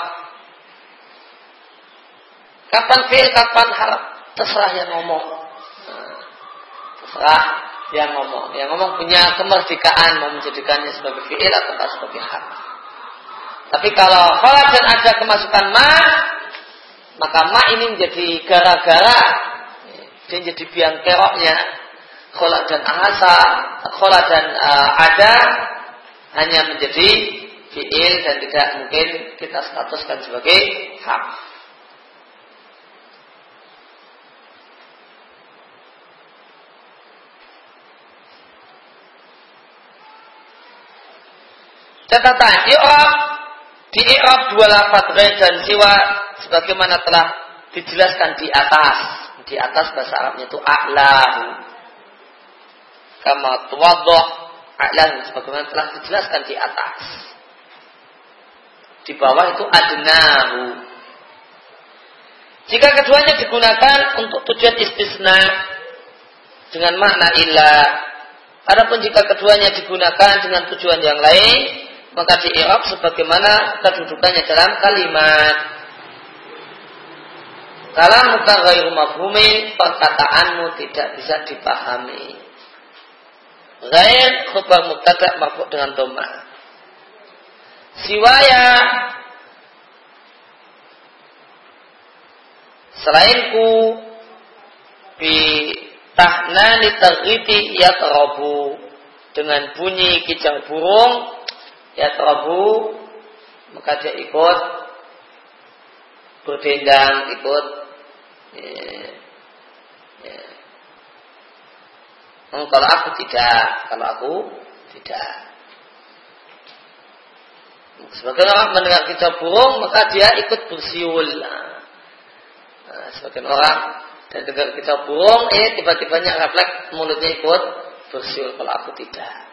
Kapan fi'il, kapan harap? Terserah yang ngomong. Terserah yang ngomong. Yang ngomong punya kemerdekaan mau menjadikannya sebagai fi'il atau sebagai harap. Tapi kalau kola dan ada kemasukan ma, maka ma ini menjadi gara-gara dia jadi biang keroknya khola dan ahasa, khola dan uh, ada hanya menjadi fi'il dan tidak mungkin kita statuskan sebagai hak. Catatan, i'rab di i'rab dua lafaz ghair dan siwa sebagaimana telah dijelaskan di atas. Di atas bahasa Arabnya itu a'lahu kama tuwaddah a'lan sebagaimana telah dijelaskan di atas. Di bawah itu adnahu. Jika keduanya digunakan untuk tujuan istisna dengan makna ilah, adapun jika keduanya digunakan dengan tujuan yang lain, maka di i'rab sebagaimana kedudukannya dalam kalimat. Kalau muka ghairu mafhumin, perkataanmu tidak bisa dipahami. Ghair khabar mubtada marfu dengan dhamma. Siwaya selainku bi tahnani ya yatrabu dengan bunyi kijang burung yatrabu maka dia ikut berdendang ikut ya, Hmm, kalau aku tidak, kalau aku tidak. Sebagian orang mendengar kita burung, maka dia ikut bersiul. Nah, sebagian orang dan dengar kita burung, eh tiba-tibanya refleks mulutnya ikut bersiul. Kalau aku tidak.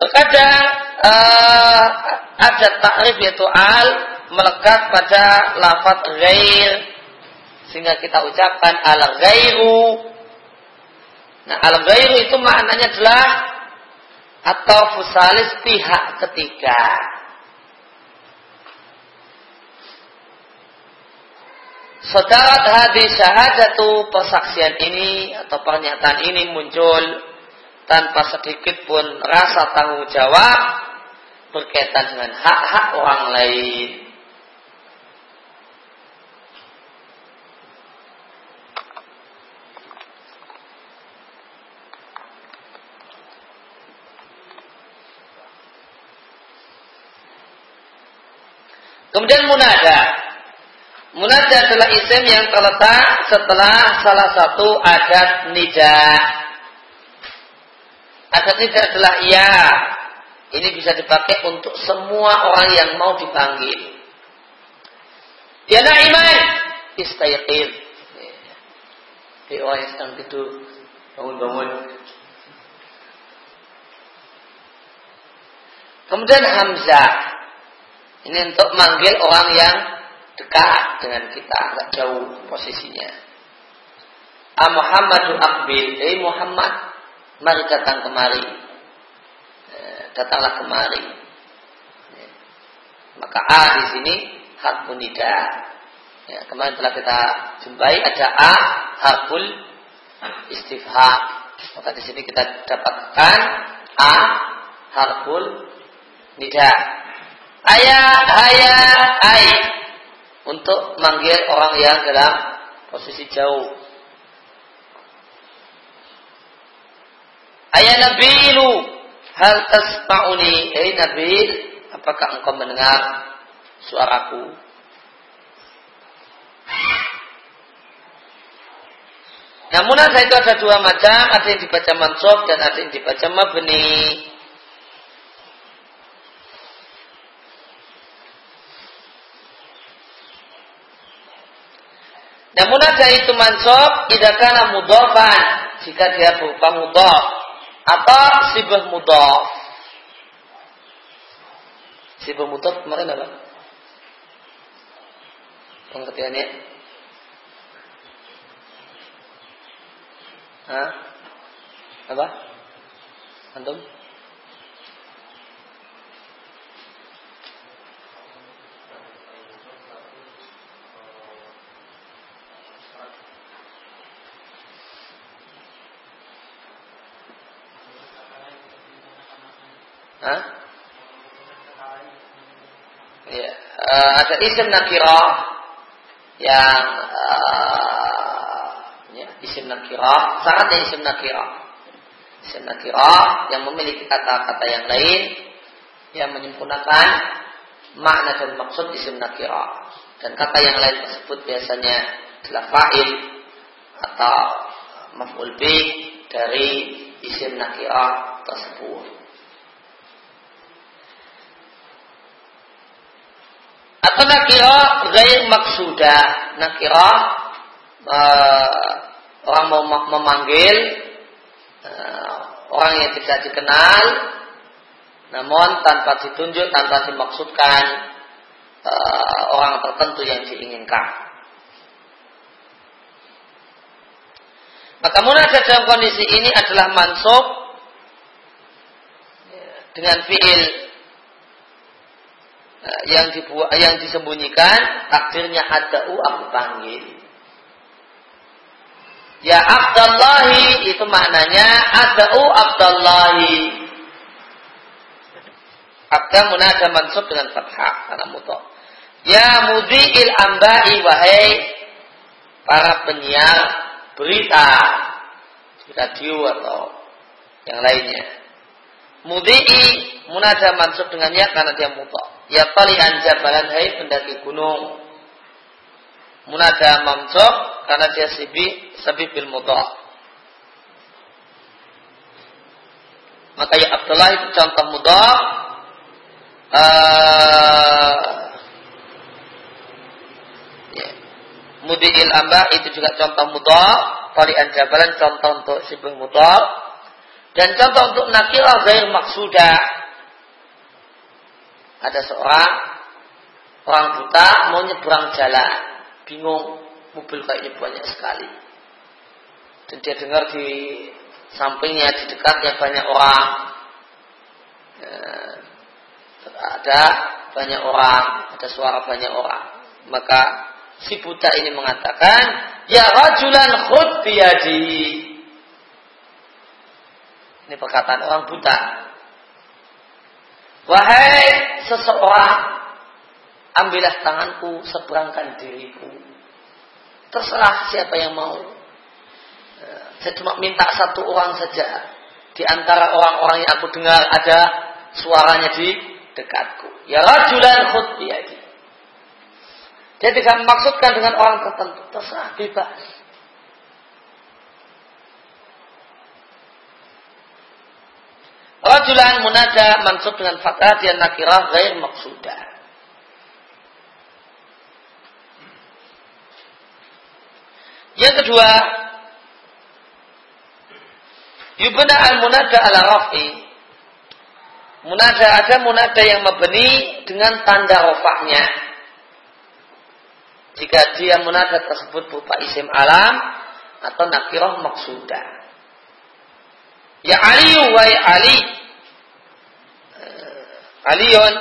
Terkadang uh, ada takrif yaitu al melekat pada lafaz ghair sehingga kita ucapkan al ghairu. Nah, al ghairu itu maknanya adalah atau fusalis pihak ketiga. Saudara hadis syahadatu persaksian ini atau pernyataan ini muncul tanpa sedikit pun rasa tanggung jawab berkaitan dengan hak-hak orang lain. Kemudian munada. Munada adalah isim yang terletak setelah salah satu adat nida. Adat nida adalah ya. Ini bisa dipakai untuk semua orang yang mau dipanggil. Ya na'iman. Istayqil. Di orang yang sedang tidur. Bangun-bangun. Kemudian Hamzah. Ini untuk manggil orang yang dekat dengan kita, agak jauh posisinya. A Muhammadu Akbil, eh Muhammad, mari datang kemari. Eh, datanglah kemari. Eh, maka A di sini harfun nida. Ya, kemarin telah kita jumpai ada A harful istifham. Maka di sini kita dapatkan A harful nida ayah, ayah, ay untuk manggil orang yang dalam posisi jauh. Ayah Nabilu, hal tasma'uni, eh Nabil, apakah engkau mendengar suaraku? Namun ada itu ada dua macam, ada yang dibaca mansub dan ada yang dibaca mabni. Namun ada itu tidak karena mudofan jika dia berupa mudof atau sibah mudof. Sibah mudof kemarin apa? Pengertiannya? Hah? Apa? Antum? Hah? Ya, uh, ada isim nakirah yang uh, ya, isim nakirah, syaratnya isim nakirah. Isim nakirah yang memiliki kata-kata yang lain yang menyempurnakan makna dan maksud isim nakirah. Dan kata yang lain tersebut biasanya adalah fa'il atau maf'ul bih dari isim nakirah tersebut. Atau nakira gair maksuda. Nakira uh, orang mau memanggil uh, orang yang tidak dikenal namun tanpa ditunjuk, tanpa dimaksudkan uh, orang tertentu yang diinginkan. Maka munajat dalam kondisi ini adalah mansub dengan fiil Eh, yang dibuat yang disembunyikan takdirnya adau aku panggil. Ya Abdallahi itu maknanya adau Abdallahi Abda munada mansub dengan fathah karena muto ya mudiil ambai wahai para penyiar berita. Radio atau yang lainnya mudi'i munada mansub dengannya karena dia muto Ya talian jabalan hai pendaki gunung. Munada mamsok karena dia sibi sabi bil mudah. Maka ya Abdullah itu contoh mudah. Uh, ya. Mudiil amba itu juga contoh mudah. Talian jabalan contoh untuk sibi mudah. Dan contoh untuk nakirah gair maksudah ada seorang orang buta mau nyebrang jalan, bingung, mobil kayaknya banyak sekali. Dan dia dengar di sampingnya, di dekatnya banyak orang. Ya, ada banyak orang, ada suara banyak orang. Maka si buta ini mengatakan, Ya rajulan khud biyadi. Ini perkataan orang buta. Wahai seseorang, ambillah tanganku, seberangkan diriku. Terserah siapa yang mau. Saya cuma minta satu orang saja. Di antara orang-orang yang aku dengar ada suaranya di dekatku. Ya rajulan khutbiyadi. Dia tidak memaksudkan dengan orang tertentu. Terserah, bebas. Rajulan munada mansub dengan fathah dia nakirah gair maksudah. Yang kedua, yubna al munada ala rafi. Munada ada munada yang membeni dengan tanda rofahnya. Jika dia munada tersebut berupa isim alam atau nakirah maksudah. Ya Ali wa ya Ali. Eh, Alion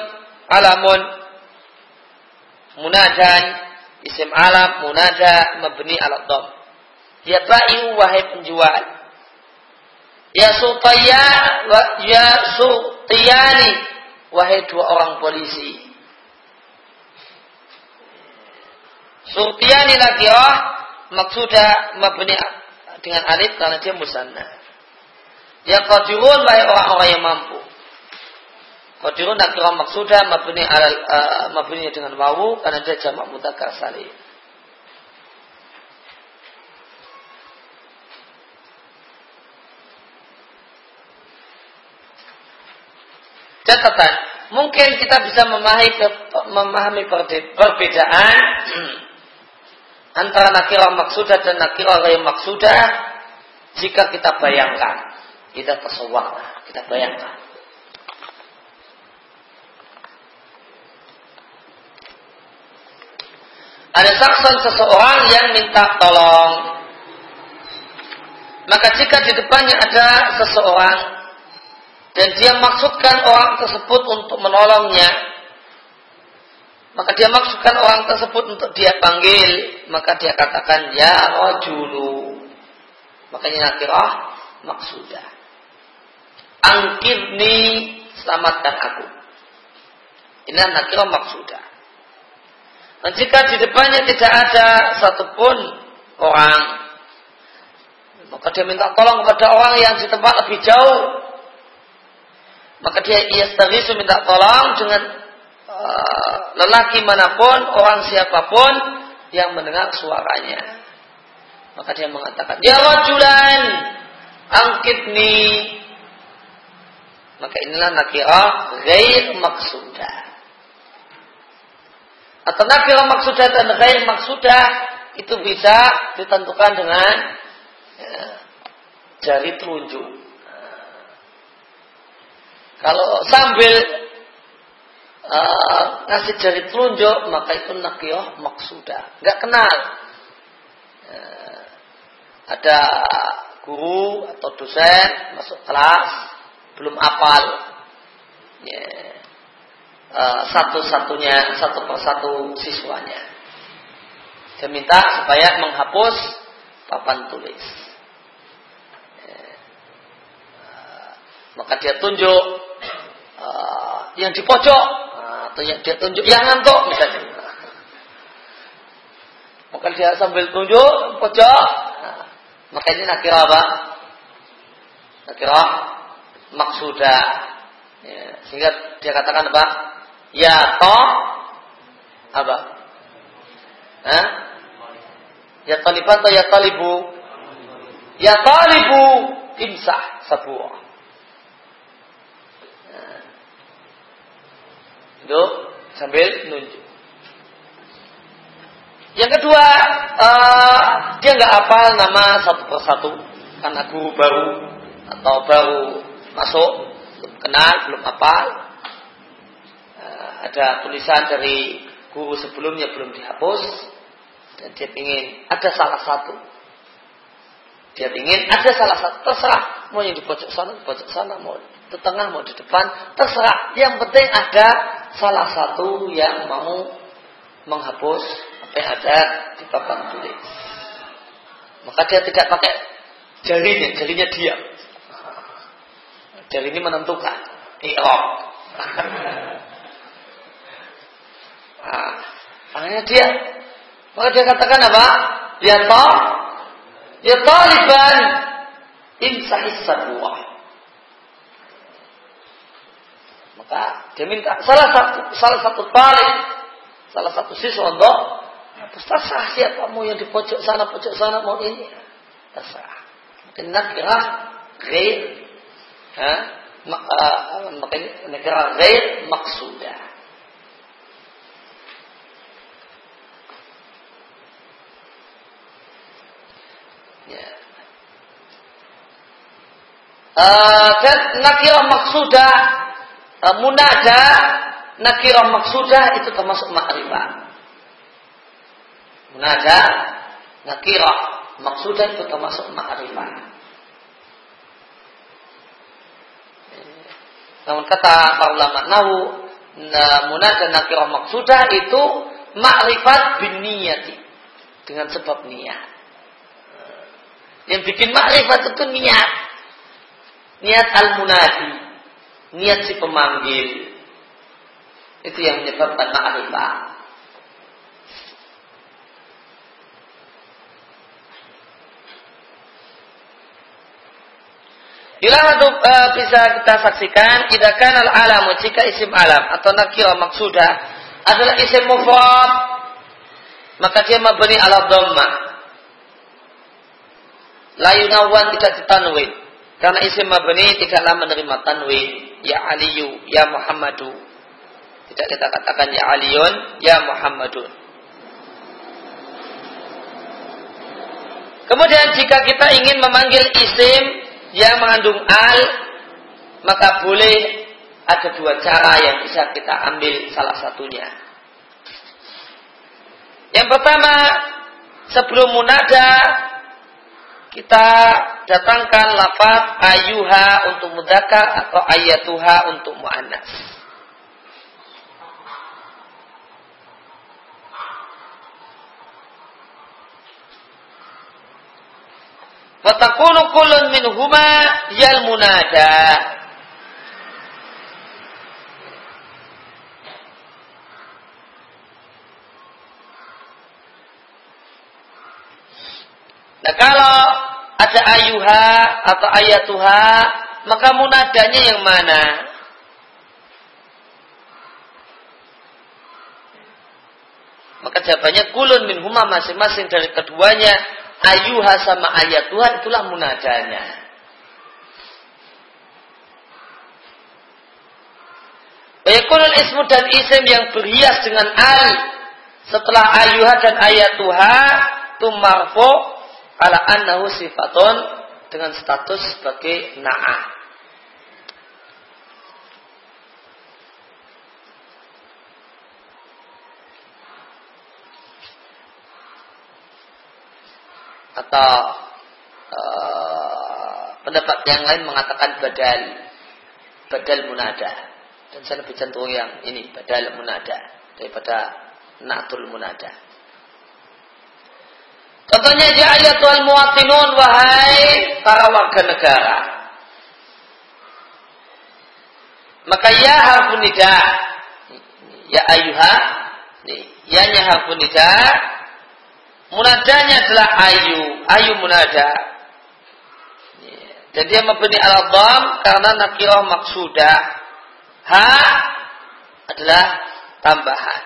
alamun munadan isim alam munada mabni ala dham. Ya ba'i wahai penjual. Ya sutaya wa ya sutiyani wahai dua orang polisi. Surtiyani lagi oh maksudnya mabni dengan alif karena dia musanna. Ya qadirun baik orang-orang yang mampu. Qadirun nakirah maksudah mabni alal uh, mabni dengan wawu karena dia jamak mudzakkar salim. Catatan, mungkin kita bisa memahami memahami perbedaan antara nakirah maksudah dan nakirah ghair maksudah jika kita bayangkan kita tasawwar, kita bayangkan. Ada saksan seseorang yang minta tolong. Maka jika di depannya ada seseorang dan dia maksudkan orang tersebut untuk menolongnya, maka dia maksudkan orang tersebut untuk dia panggil, maka dia katakan ya rajulu. Makanya nakirah maksudah angkirni selamatkan aku. Ini nakirah maksudah. Dan jika di depannya tidak ada satupun orang, maka dia minta tolong kepada orang yang di tempat lebih jauh. Maka dia istarisu minta tolong dengan uh, lelaki mana pun, orang siapa pun yang mendengar suaranya. Maka dia mengatakan, Ya rajulan, angkitni maka inilah nakirah ghair maksudah. Atau nakirah maksudah dan ghair maksudah itu bisa ditentukan dengan ya, jari telunjuk. Kalau sambil uh, ngasih jari telunjuk maka itu nakirah maksudah. Gak kenal. Uh, ada guru atau dosen masuk kelas belum apal ya, uh, satu-satunya satu persatu siswanya. Saya minta supaya menghapus papan tulis. Ya, uh, maka dia tunjuk uh, yang di pojok yang dia tunjuk yang ngantuk misalnya. Maka dia sambil tunjuk pojok. Nah, maka ini nakira apa? Nakira maksudah. Ya, sehingga dia katakan apa? Ya to apa? Hah? Ya taliban atau ya talibu? Ya talibu imsah sebuah. Nah. Itu sambil nunjuk. Yang kedua, uh, dia nggak apa nama satu persatu karena guru baru atau baru masuk, belum kenal, belum apa. Uh, ada tulisan dari guru sebelumnya belum dihapus dan dia ingin ada salah satu. Dia ingin ada salah satu terserah mau yang di pojok sana, di pojok sana, mau di tengah, mau di depan, terserah. Yang penting ada salah satu yang mau menghapus apa yang ada di papan tulis. Maka dia tidak pakai jarinya, jarinya diam. Dan ini menentukan. I'rab. nah, makanya dia maka dia katakan apa? Ya toh, ya taliban imsahis buah. Maka dia minta salah satu salah satu talik, salah satu siswa untuk terserah siapamu yang di pojok sana pojok sana mau ini terserah. Mungkin nakirah ghair Mungkin nakirah ghair maksudah. Uh, dan nakirah maksudah uh, munada nakirah maksudah itu termasuk makrifat. Munada nakirah maksudah itu termasuk makrifat. Namun kata para ulama nahu munada nakirah maksudah itu makrifat bin niyati dengan sebab niat. Yang bikin makrifat itu niat niat al-munadi, niat si pemanggil. Itu yang menyebabkan ma'rifah. Itu uh, bisa kita saksikan, idakan al alam jika isim alam atau nakirah maksudah adalah isim mufrad, maka dia mabni ala dhamma. La yunawan tidak ditanwin. Karena isim mabni tidaklah menerima tanwin. Ya Aliyu, ya Muhammadu. Tidak kita katakan ya Aliyun, ya Muhammadun. Kemudian jika kita ingin memanggil isim yang mengandung al, maka boleh ada dua cara yang bisa kita ambil salah satunya. Yang pertama, sebelum munada kita datangkan lafaz ayuha untuk mudakar atau ayatuha untuk muannas. Fatakunu kullun minhuma yal munada. Nah kalau ada ayuha atau ayatuha, maka munadanya yang mana? Maka jawabannya kulun min huma masing-masing dari keduanya ayuha sama ayatuha itulah munadanya. Bayakulul ismu dan isim yang berhias dengan al setelah ayuha dan ayatuha tumarfo ala annahu sifatun dengan status sebagai na'ah. Atau uh, pendapat yang lain mengatakan badal badal munada dan saya lebih cenderung yang ini badal munada daripada natul munada. Contohnya di ayat Tuhan muatinun wahai para warga negara. Maka ya harfun nida. Ya ayuha. Ya nya harfun nida. Munadanya adalah ayu. Ayu munada. Dan dia memberi al karena nakirah maksudah. Ha adalah tambahan.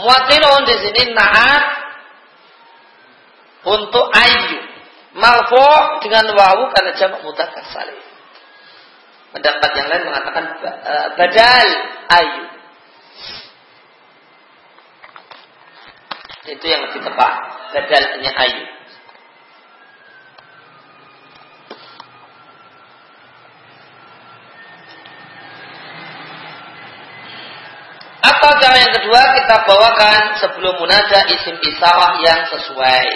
Muatilun di sini naat untuk ayu. Marfu dengan wawu karena jamak mutakas salim. Pendapat yang lain mengatakan uh, badal ayu. Itu yang lebih tepat. Badalnya ayu. Atau cara yang kedua kita bawakan sebelum munada isim isarah yang sesuai.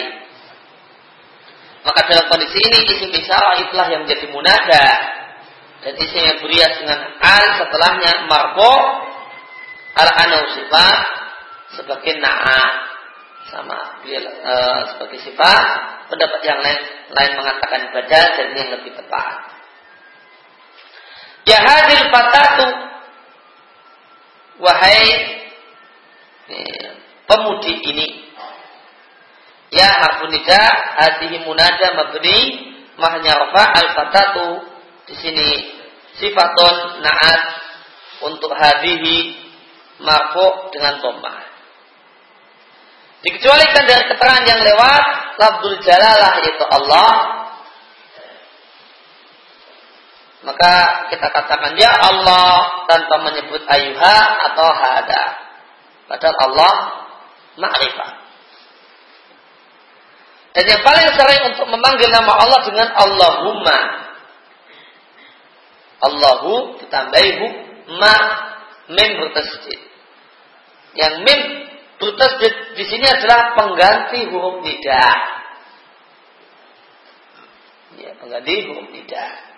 Maka dalam kondisi ini isim isarah itulah yang menjadi munada dan isim yang berias dengan al setelahnya marbo al anau sifat sebagai naat sama. E, sebagai sifat pendapat yang lain lain mengatakan badal dan yang lebih tepat. Ya hadil fatatu. Wahai eh, pemudi ini. Ya harfu nida hadihi munada mabni mahnya rafa al fatatu. Di sini sifatun naat untuk hadihi marfu dengan tomah dikecualikan dari keterangan yang lewat labdul jalalah yaitu Allah. Maka kita katakan ya Allah tanpa menyebut ayuha atau hada. Padahal Allah ma'rifah. Dan yang paling sering untuk memanggil nama Allah dengan Allahumma. Allahu ditambahi hu ma mim bertasjid yang mim bertasjid di sini adalah pengganti huruf nida ya pengganti huruf nida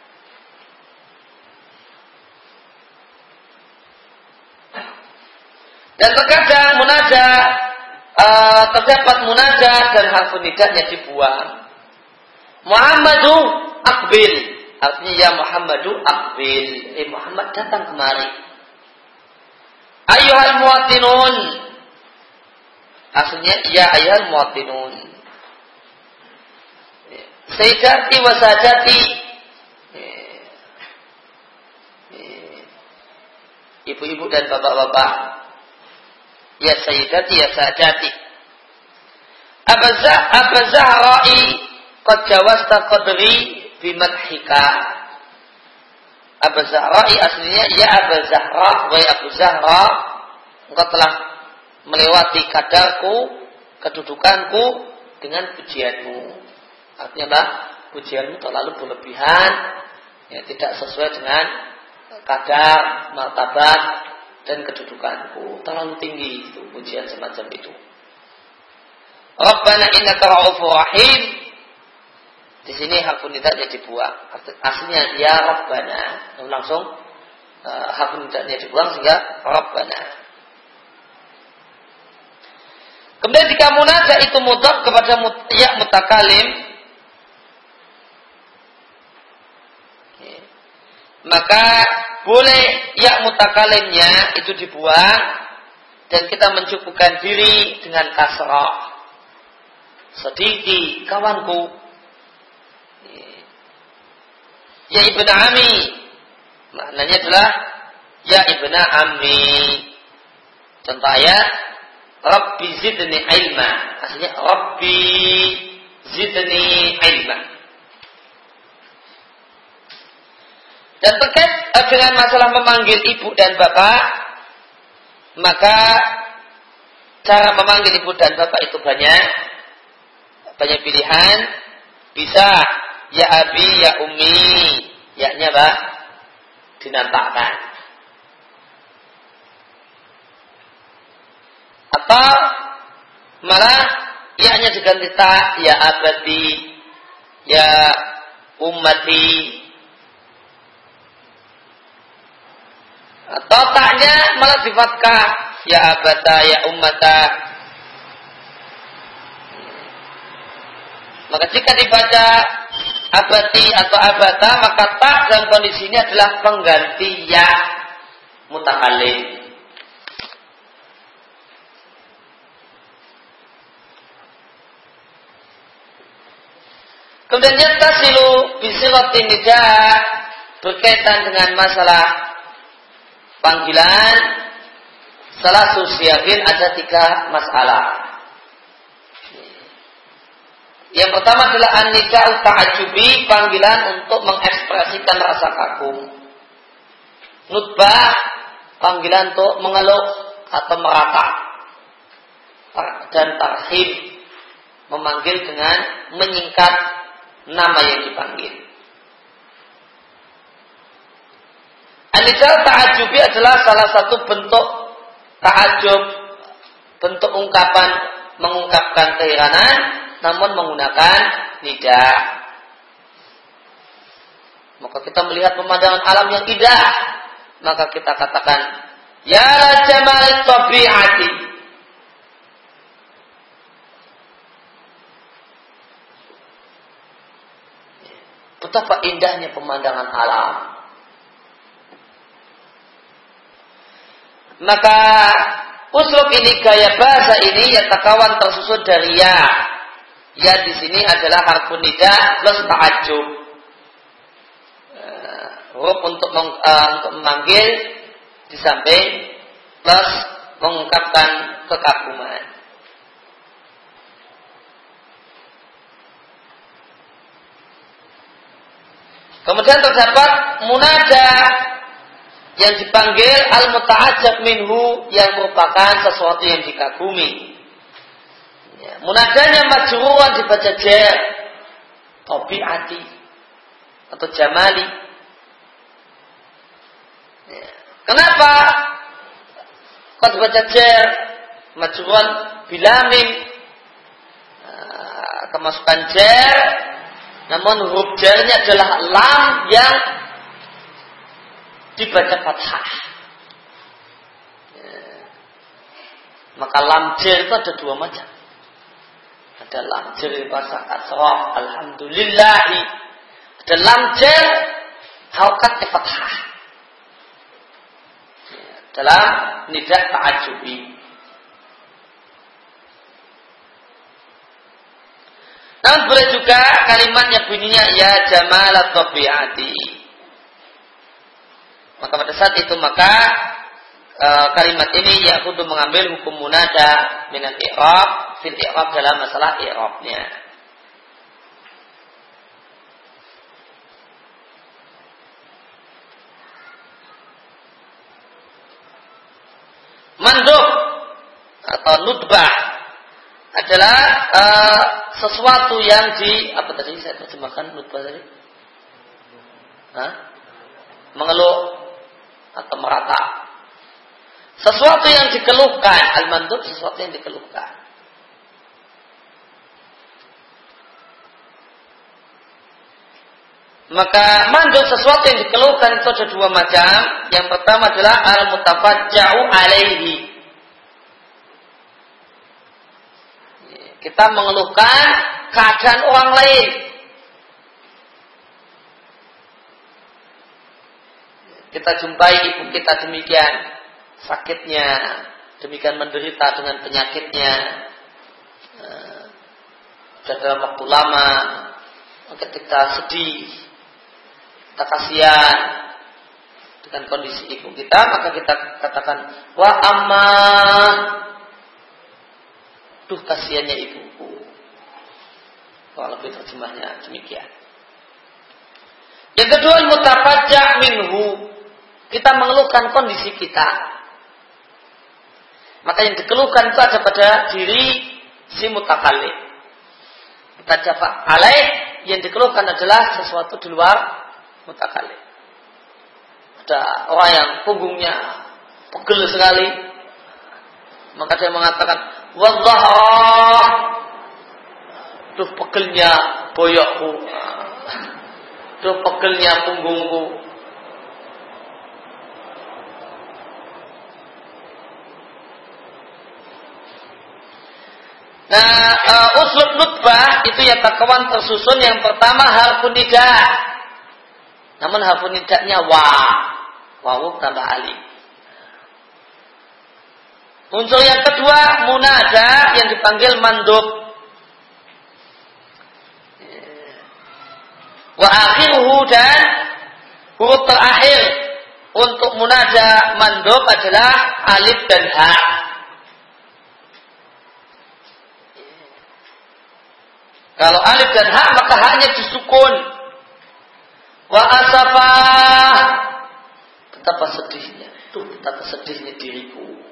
Dan terkadang munajat uh, terdapat munajat dan harfu nidanya dibuang. Muhammadu akbil. Artinya ya Muhammadu akbil. Eh Muhammad datang kemari. Ayuhal muatinun. Aslinya ya ayuhal muatinun. Sayyidati wa sajati. Ibu-ibu dan bapak-bapak Ya sayyidati ya sadati. Abazah abazahrai qad jawasta qadri bimadhika. Abu Zahra'i aslinya ya Abu Zahra wa Abu Zahra engkau telah melewati kadarku kedudukanku dengan pujianmu artinya apa pujianmu terlalu berlebihan ya tidak sesuai dengan kadar martabat dan kedudukanku terlalu tinggi itu pujian semacam itu. Rabbana innaka ra'ufur rahim. Di sini hakun nidanya dibuang. Aslinya ya Rabbana. Langsung uh, hakun nidanya dibuang sehingga Rabbana. Kemudian jika munaza itu mudhaf kepada ya mutakalim maka boleh ya mutakalimnya itu dibuang dan kita mencukupkan diri dengan kasrah. Sedikit kawanku. Ya ibnu ami. Maknanya adalah ya ibnu ami. Contoh ayat Rabbi zidni ilma. Artinya Rabbi zidni ilma. Dan terkait dengan masalah memanggil ibu dan bapak, maka cara memanggil ibu dan bapak itu banyak. Banyak pilihan. Bisa ya abi, ya umi, yaknya apa? Dinampakkan. Atau malah yaknya diganti tak, ya abadi, ya ummati, Atau taknya malah sifatkah ya abata ya ummata. Maka jika dibaca abati atau abata maka tak dalam kondisi ini adalah pengganti ya mutakalim. Kemudian yastasilu bisilatin nida berkaitan dengan masalah panggilan salah susiahin ada tiga masalah. Yang pertama adalah an-nida'u ta'ajubi, panggilan untuk mengekspresikan rasa kagum. Nutbah, panggilan untuk mengeluh atau merata. Dan tarhib, memanggil dengan menyingkat nama yang dipanggil. Anisa ta'ajubi adalah salah satu bentuk ta'ajub, bentuk ungkapan mengungkapkan keheranan, namun menggunakan nida. Maka kita melihat pemandangan alam yang indah, maka kita katakan, Ya jamal tabi'ati. Betapa indahnya pemandangan alam. Maka uslub ini gaya bahasa ini yang takawan tersusun dari ya. Ya di sini adalah harfunida plus ta'ajub. Uh, eh, untuk meng, uh, untuk memanggil di samping plus mengungkapkan kekaguman. Kemudian terdapat munada yang dipanggil al-muta'ajjab minhu yang merupakan sesuatu yang dikagumi. Ya, munadanya majruran dibaca jar, tabiati atau jamali. Ya. Kenapa? Kau dibaca jar, majruran bilamin, nah, kemasukan jar, namun huruf jarnya adalah lam yang dibaca fathah. Ya. Maka lam jar itu ada dua macam. Ada lam jar bahasa asraf, alhamdulillah. Ada lam jar haukat fathah. Ya. Dalam nidak ta'ajubi. Namun boleh juga kalimat yang bunyinya ya jamal tabiati. Maka pada saat itu maka e, kalimat ini ya kudu mengambil hukum munada minal i'rab fil i'rab dalam masalah i'rabnya. Manduk atau nutbah adalah e, sesuatu yang di apa tadi saya terjemahkan nutbah tadi? Hah? Mengeluh atau merata. Sesuatu yang dikeluhkan, al-mandub sesuatu yang dikeluhkan. Maka mandub sesuatu yang dikeluhkan itu ada dua macam. Yang pertama adalah al-mutafajja'u alaihi. Kita mengeluhkan keadaan orang lain. kita jumpai ibu kita demikian sakitnya, demikian menderita dengan penyakitnya. Eh, sudah dalam waktu lama, ketika sedih, kita kasihan dengan kondisi ibu kita, maka kita katakan, wa amma, duh kasihannya ibuku. Kalau lebih terjemahnya demikian. Yang kedua, mutafajja minhu kita mengeluhkan kondisi kita. Maka yang dikeluhkan itu ada pada diri si mutakalim. Kita jawab alaih yang dikeluhkan adalah sesuatu di luar mutakalim. Ada orang yang punggungnya pegel sekali. Maka dia mengatakan, Wallah, tuh pegelnya boyokku. Tuh pegelnya punggungku. Nah, uh, uslub nutbah itu ya takawan tersusun yang pertama harfun nida. Namun harfun nidanya wa. Wawu tambah alif. Unsur yang kedua munada yang dipanggil mandub. Wa akhiruhu dan huruf terakhir untuk munada mandub adalah alif dan ha. Kalau alif dan ha maka hanya disukun. Wa asafah. Betapa sedihnya. Tuh betapa sedihnya diriku.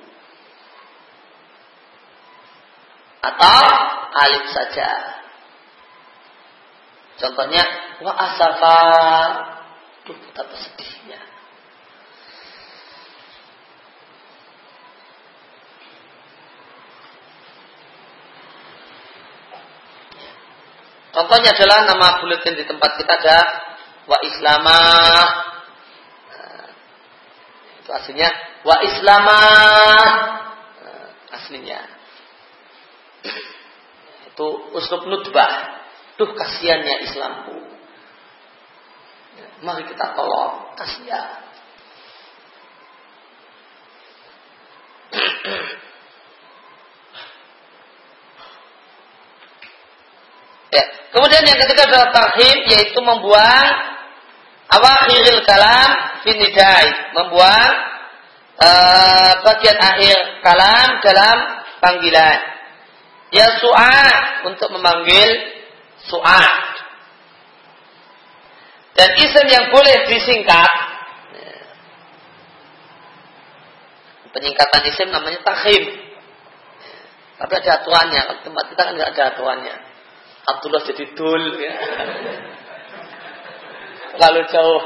Atau alif saja. Contohnya wa asafah. Tuh betapa sedihnya. Contohnya adalah nama buletin di tempat kita ada wa islamah. Nah, itu aslinya wa islamah. Nah, aslinya. Itu uslub nutbah. tuh kasihannya Islamku. Mari kita tolong, kasihan. ya. Kemudian yang ketiga adalah tarhib yaitu membuang awakhiril kalam finidai, membuang uh, bagian akhir kalam dalam panggilan. Ya su'a untuk memanggil su'a. Dan isim yang boleh disingkat penyingkatan isim namanya takhim. Tapi ada aturannya. Tempat kita kan nggak ada aturannya. Abdullah jadi dul. Ya. Lalu jauh.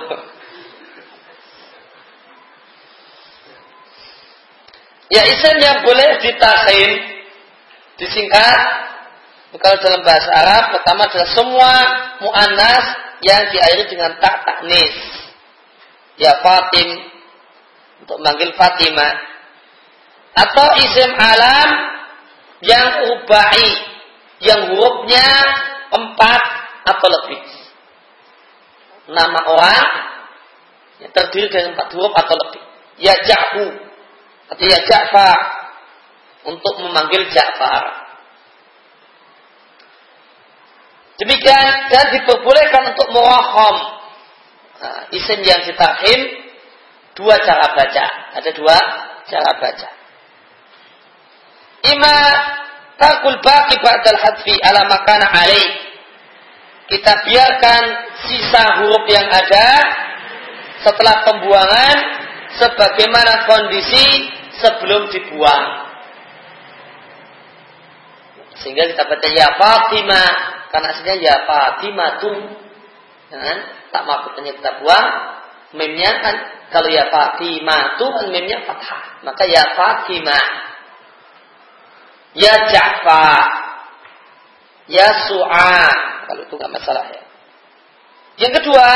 Ya isim yang boleh ditakhim, disingkat, kalau dalam bahasa Arab pertama adalah semua mu'annas yang diakhiri dengan tak taknis. Ya Fatim untuk manggil Fatimah. Atau isim alam yang rubai, yang hurufnya empat atau lebih. Nama orang yang terdiri dari empat huruf atau lebih. Ya Ja'fu atau ya Ja'far untuk memanggil Ja'far. Demikian dan diperbolehkan untuk murahom. Nah, isim yang ditahim dua cara baca. Ada dua cara baca. Ima takul baki ba'dal hadfi ala makana alaih. Kita biarkan sisa huruf yang ada setelah pembuangan sebagaimana kondisi sebelum dibuang. Sehingga kita baca ya Fatimah karena aslinya ya Fatimatun. Ya, tak makutnya kita buang memnya kan kalau ya Fatimah kan memnya fathah. Maka ya Fatimah Ya Ja'far. Ya Su'a. Kalau itu nggak masalah ya. Yang kedua,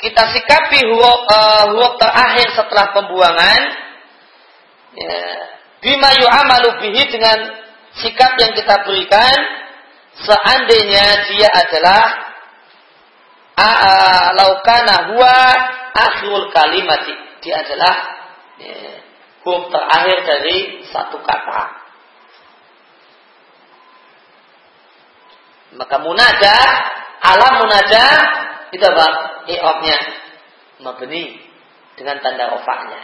kita sikapi huruf, uh, huruf terakhir setelah pembuangan. Ya, bima yu'amalu bihi dengan sikap yang kita berikan seandainya dia adalah laukana huwa akhirul kalimati dia adalah ya, huruf terakhir dari satu kata Maka munada, alam munada itu apa? I'rabnya mabni dengan tanda rofaknya.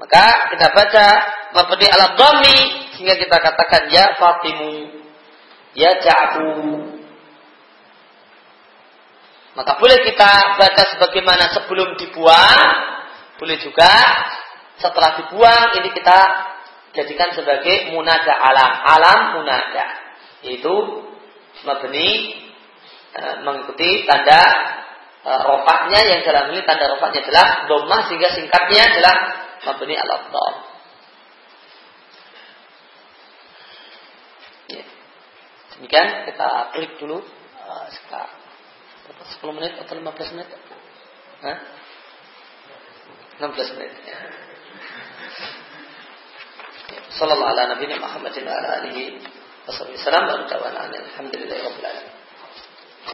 Maka kita baca mabni alam dhammi sehingga kita katakan ya Fatimu, ya Ja'fu. Maka boleh kita baca sebagaimana sebelum dibuang, boleh juga setelah dibuang ini kita jadikan sebagai munada alam, alam munada yaitu mabni e, mengikuti tanda e, rofaknya yang dalam ini tanda rofaknya adalah domah sehingga singkatnya adalah mabni al -abdal. Ya. Demikian kita klik dulu e, sekitar 10 menit atau 15 menit. Hah? 16 menit. Ya. Sallallahu ala nabiyina Muhammadin wa ala alihi Wassalamualaikum warahmatullahi wabarakatuh. Alhamdulillah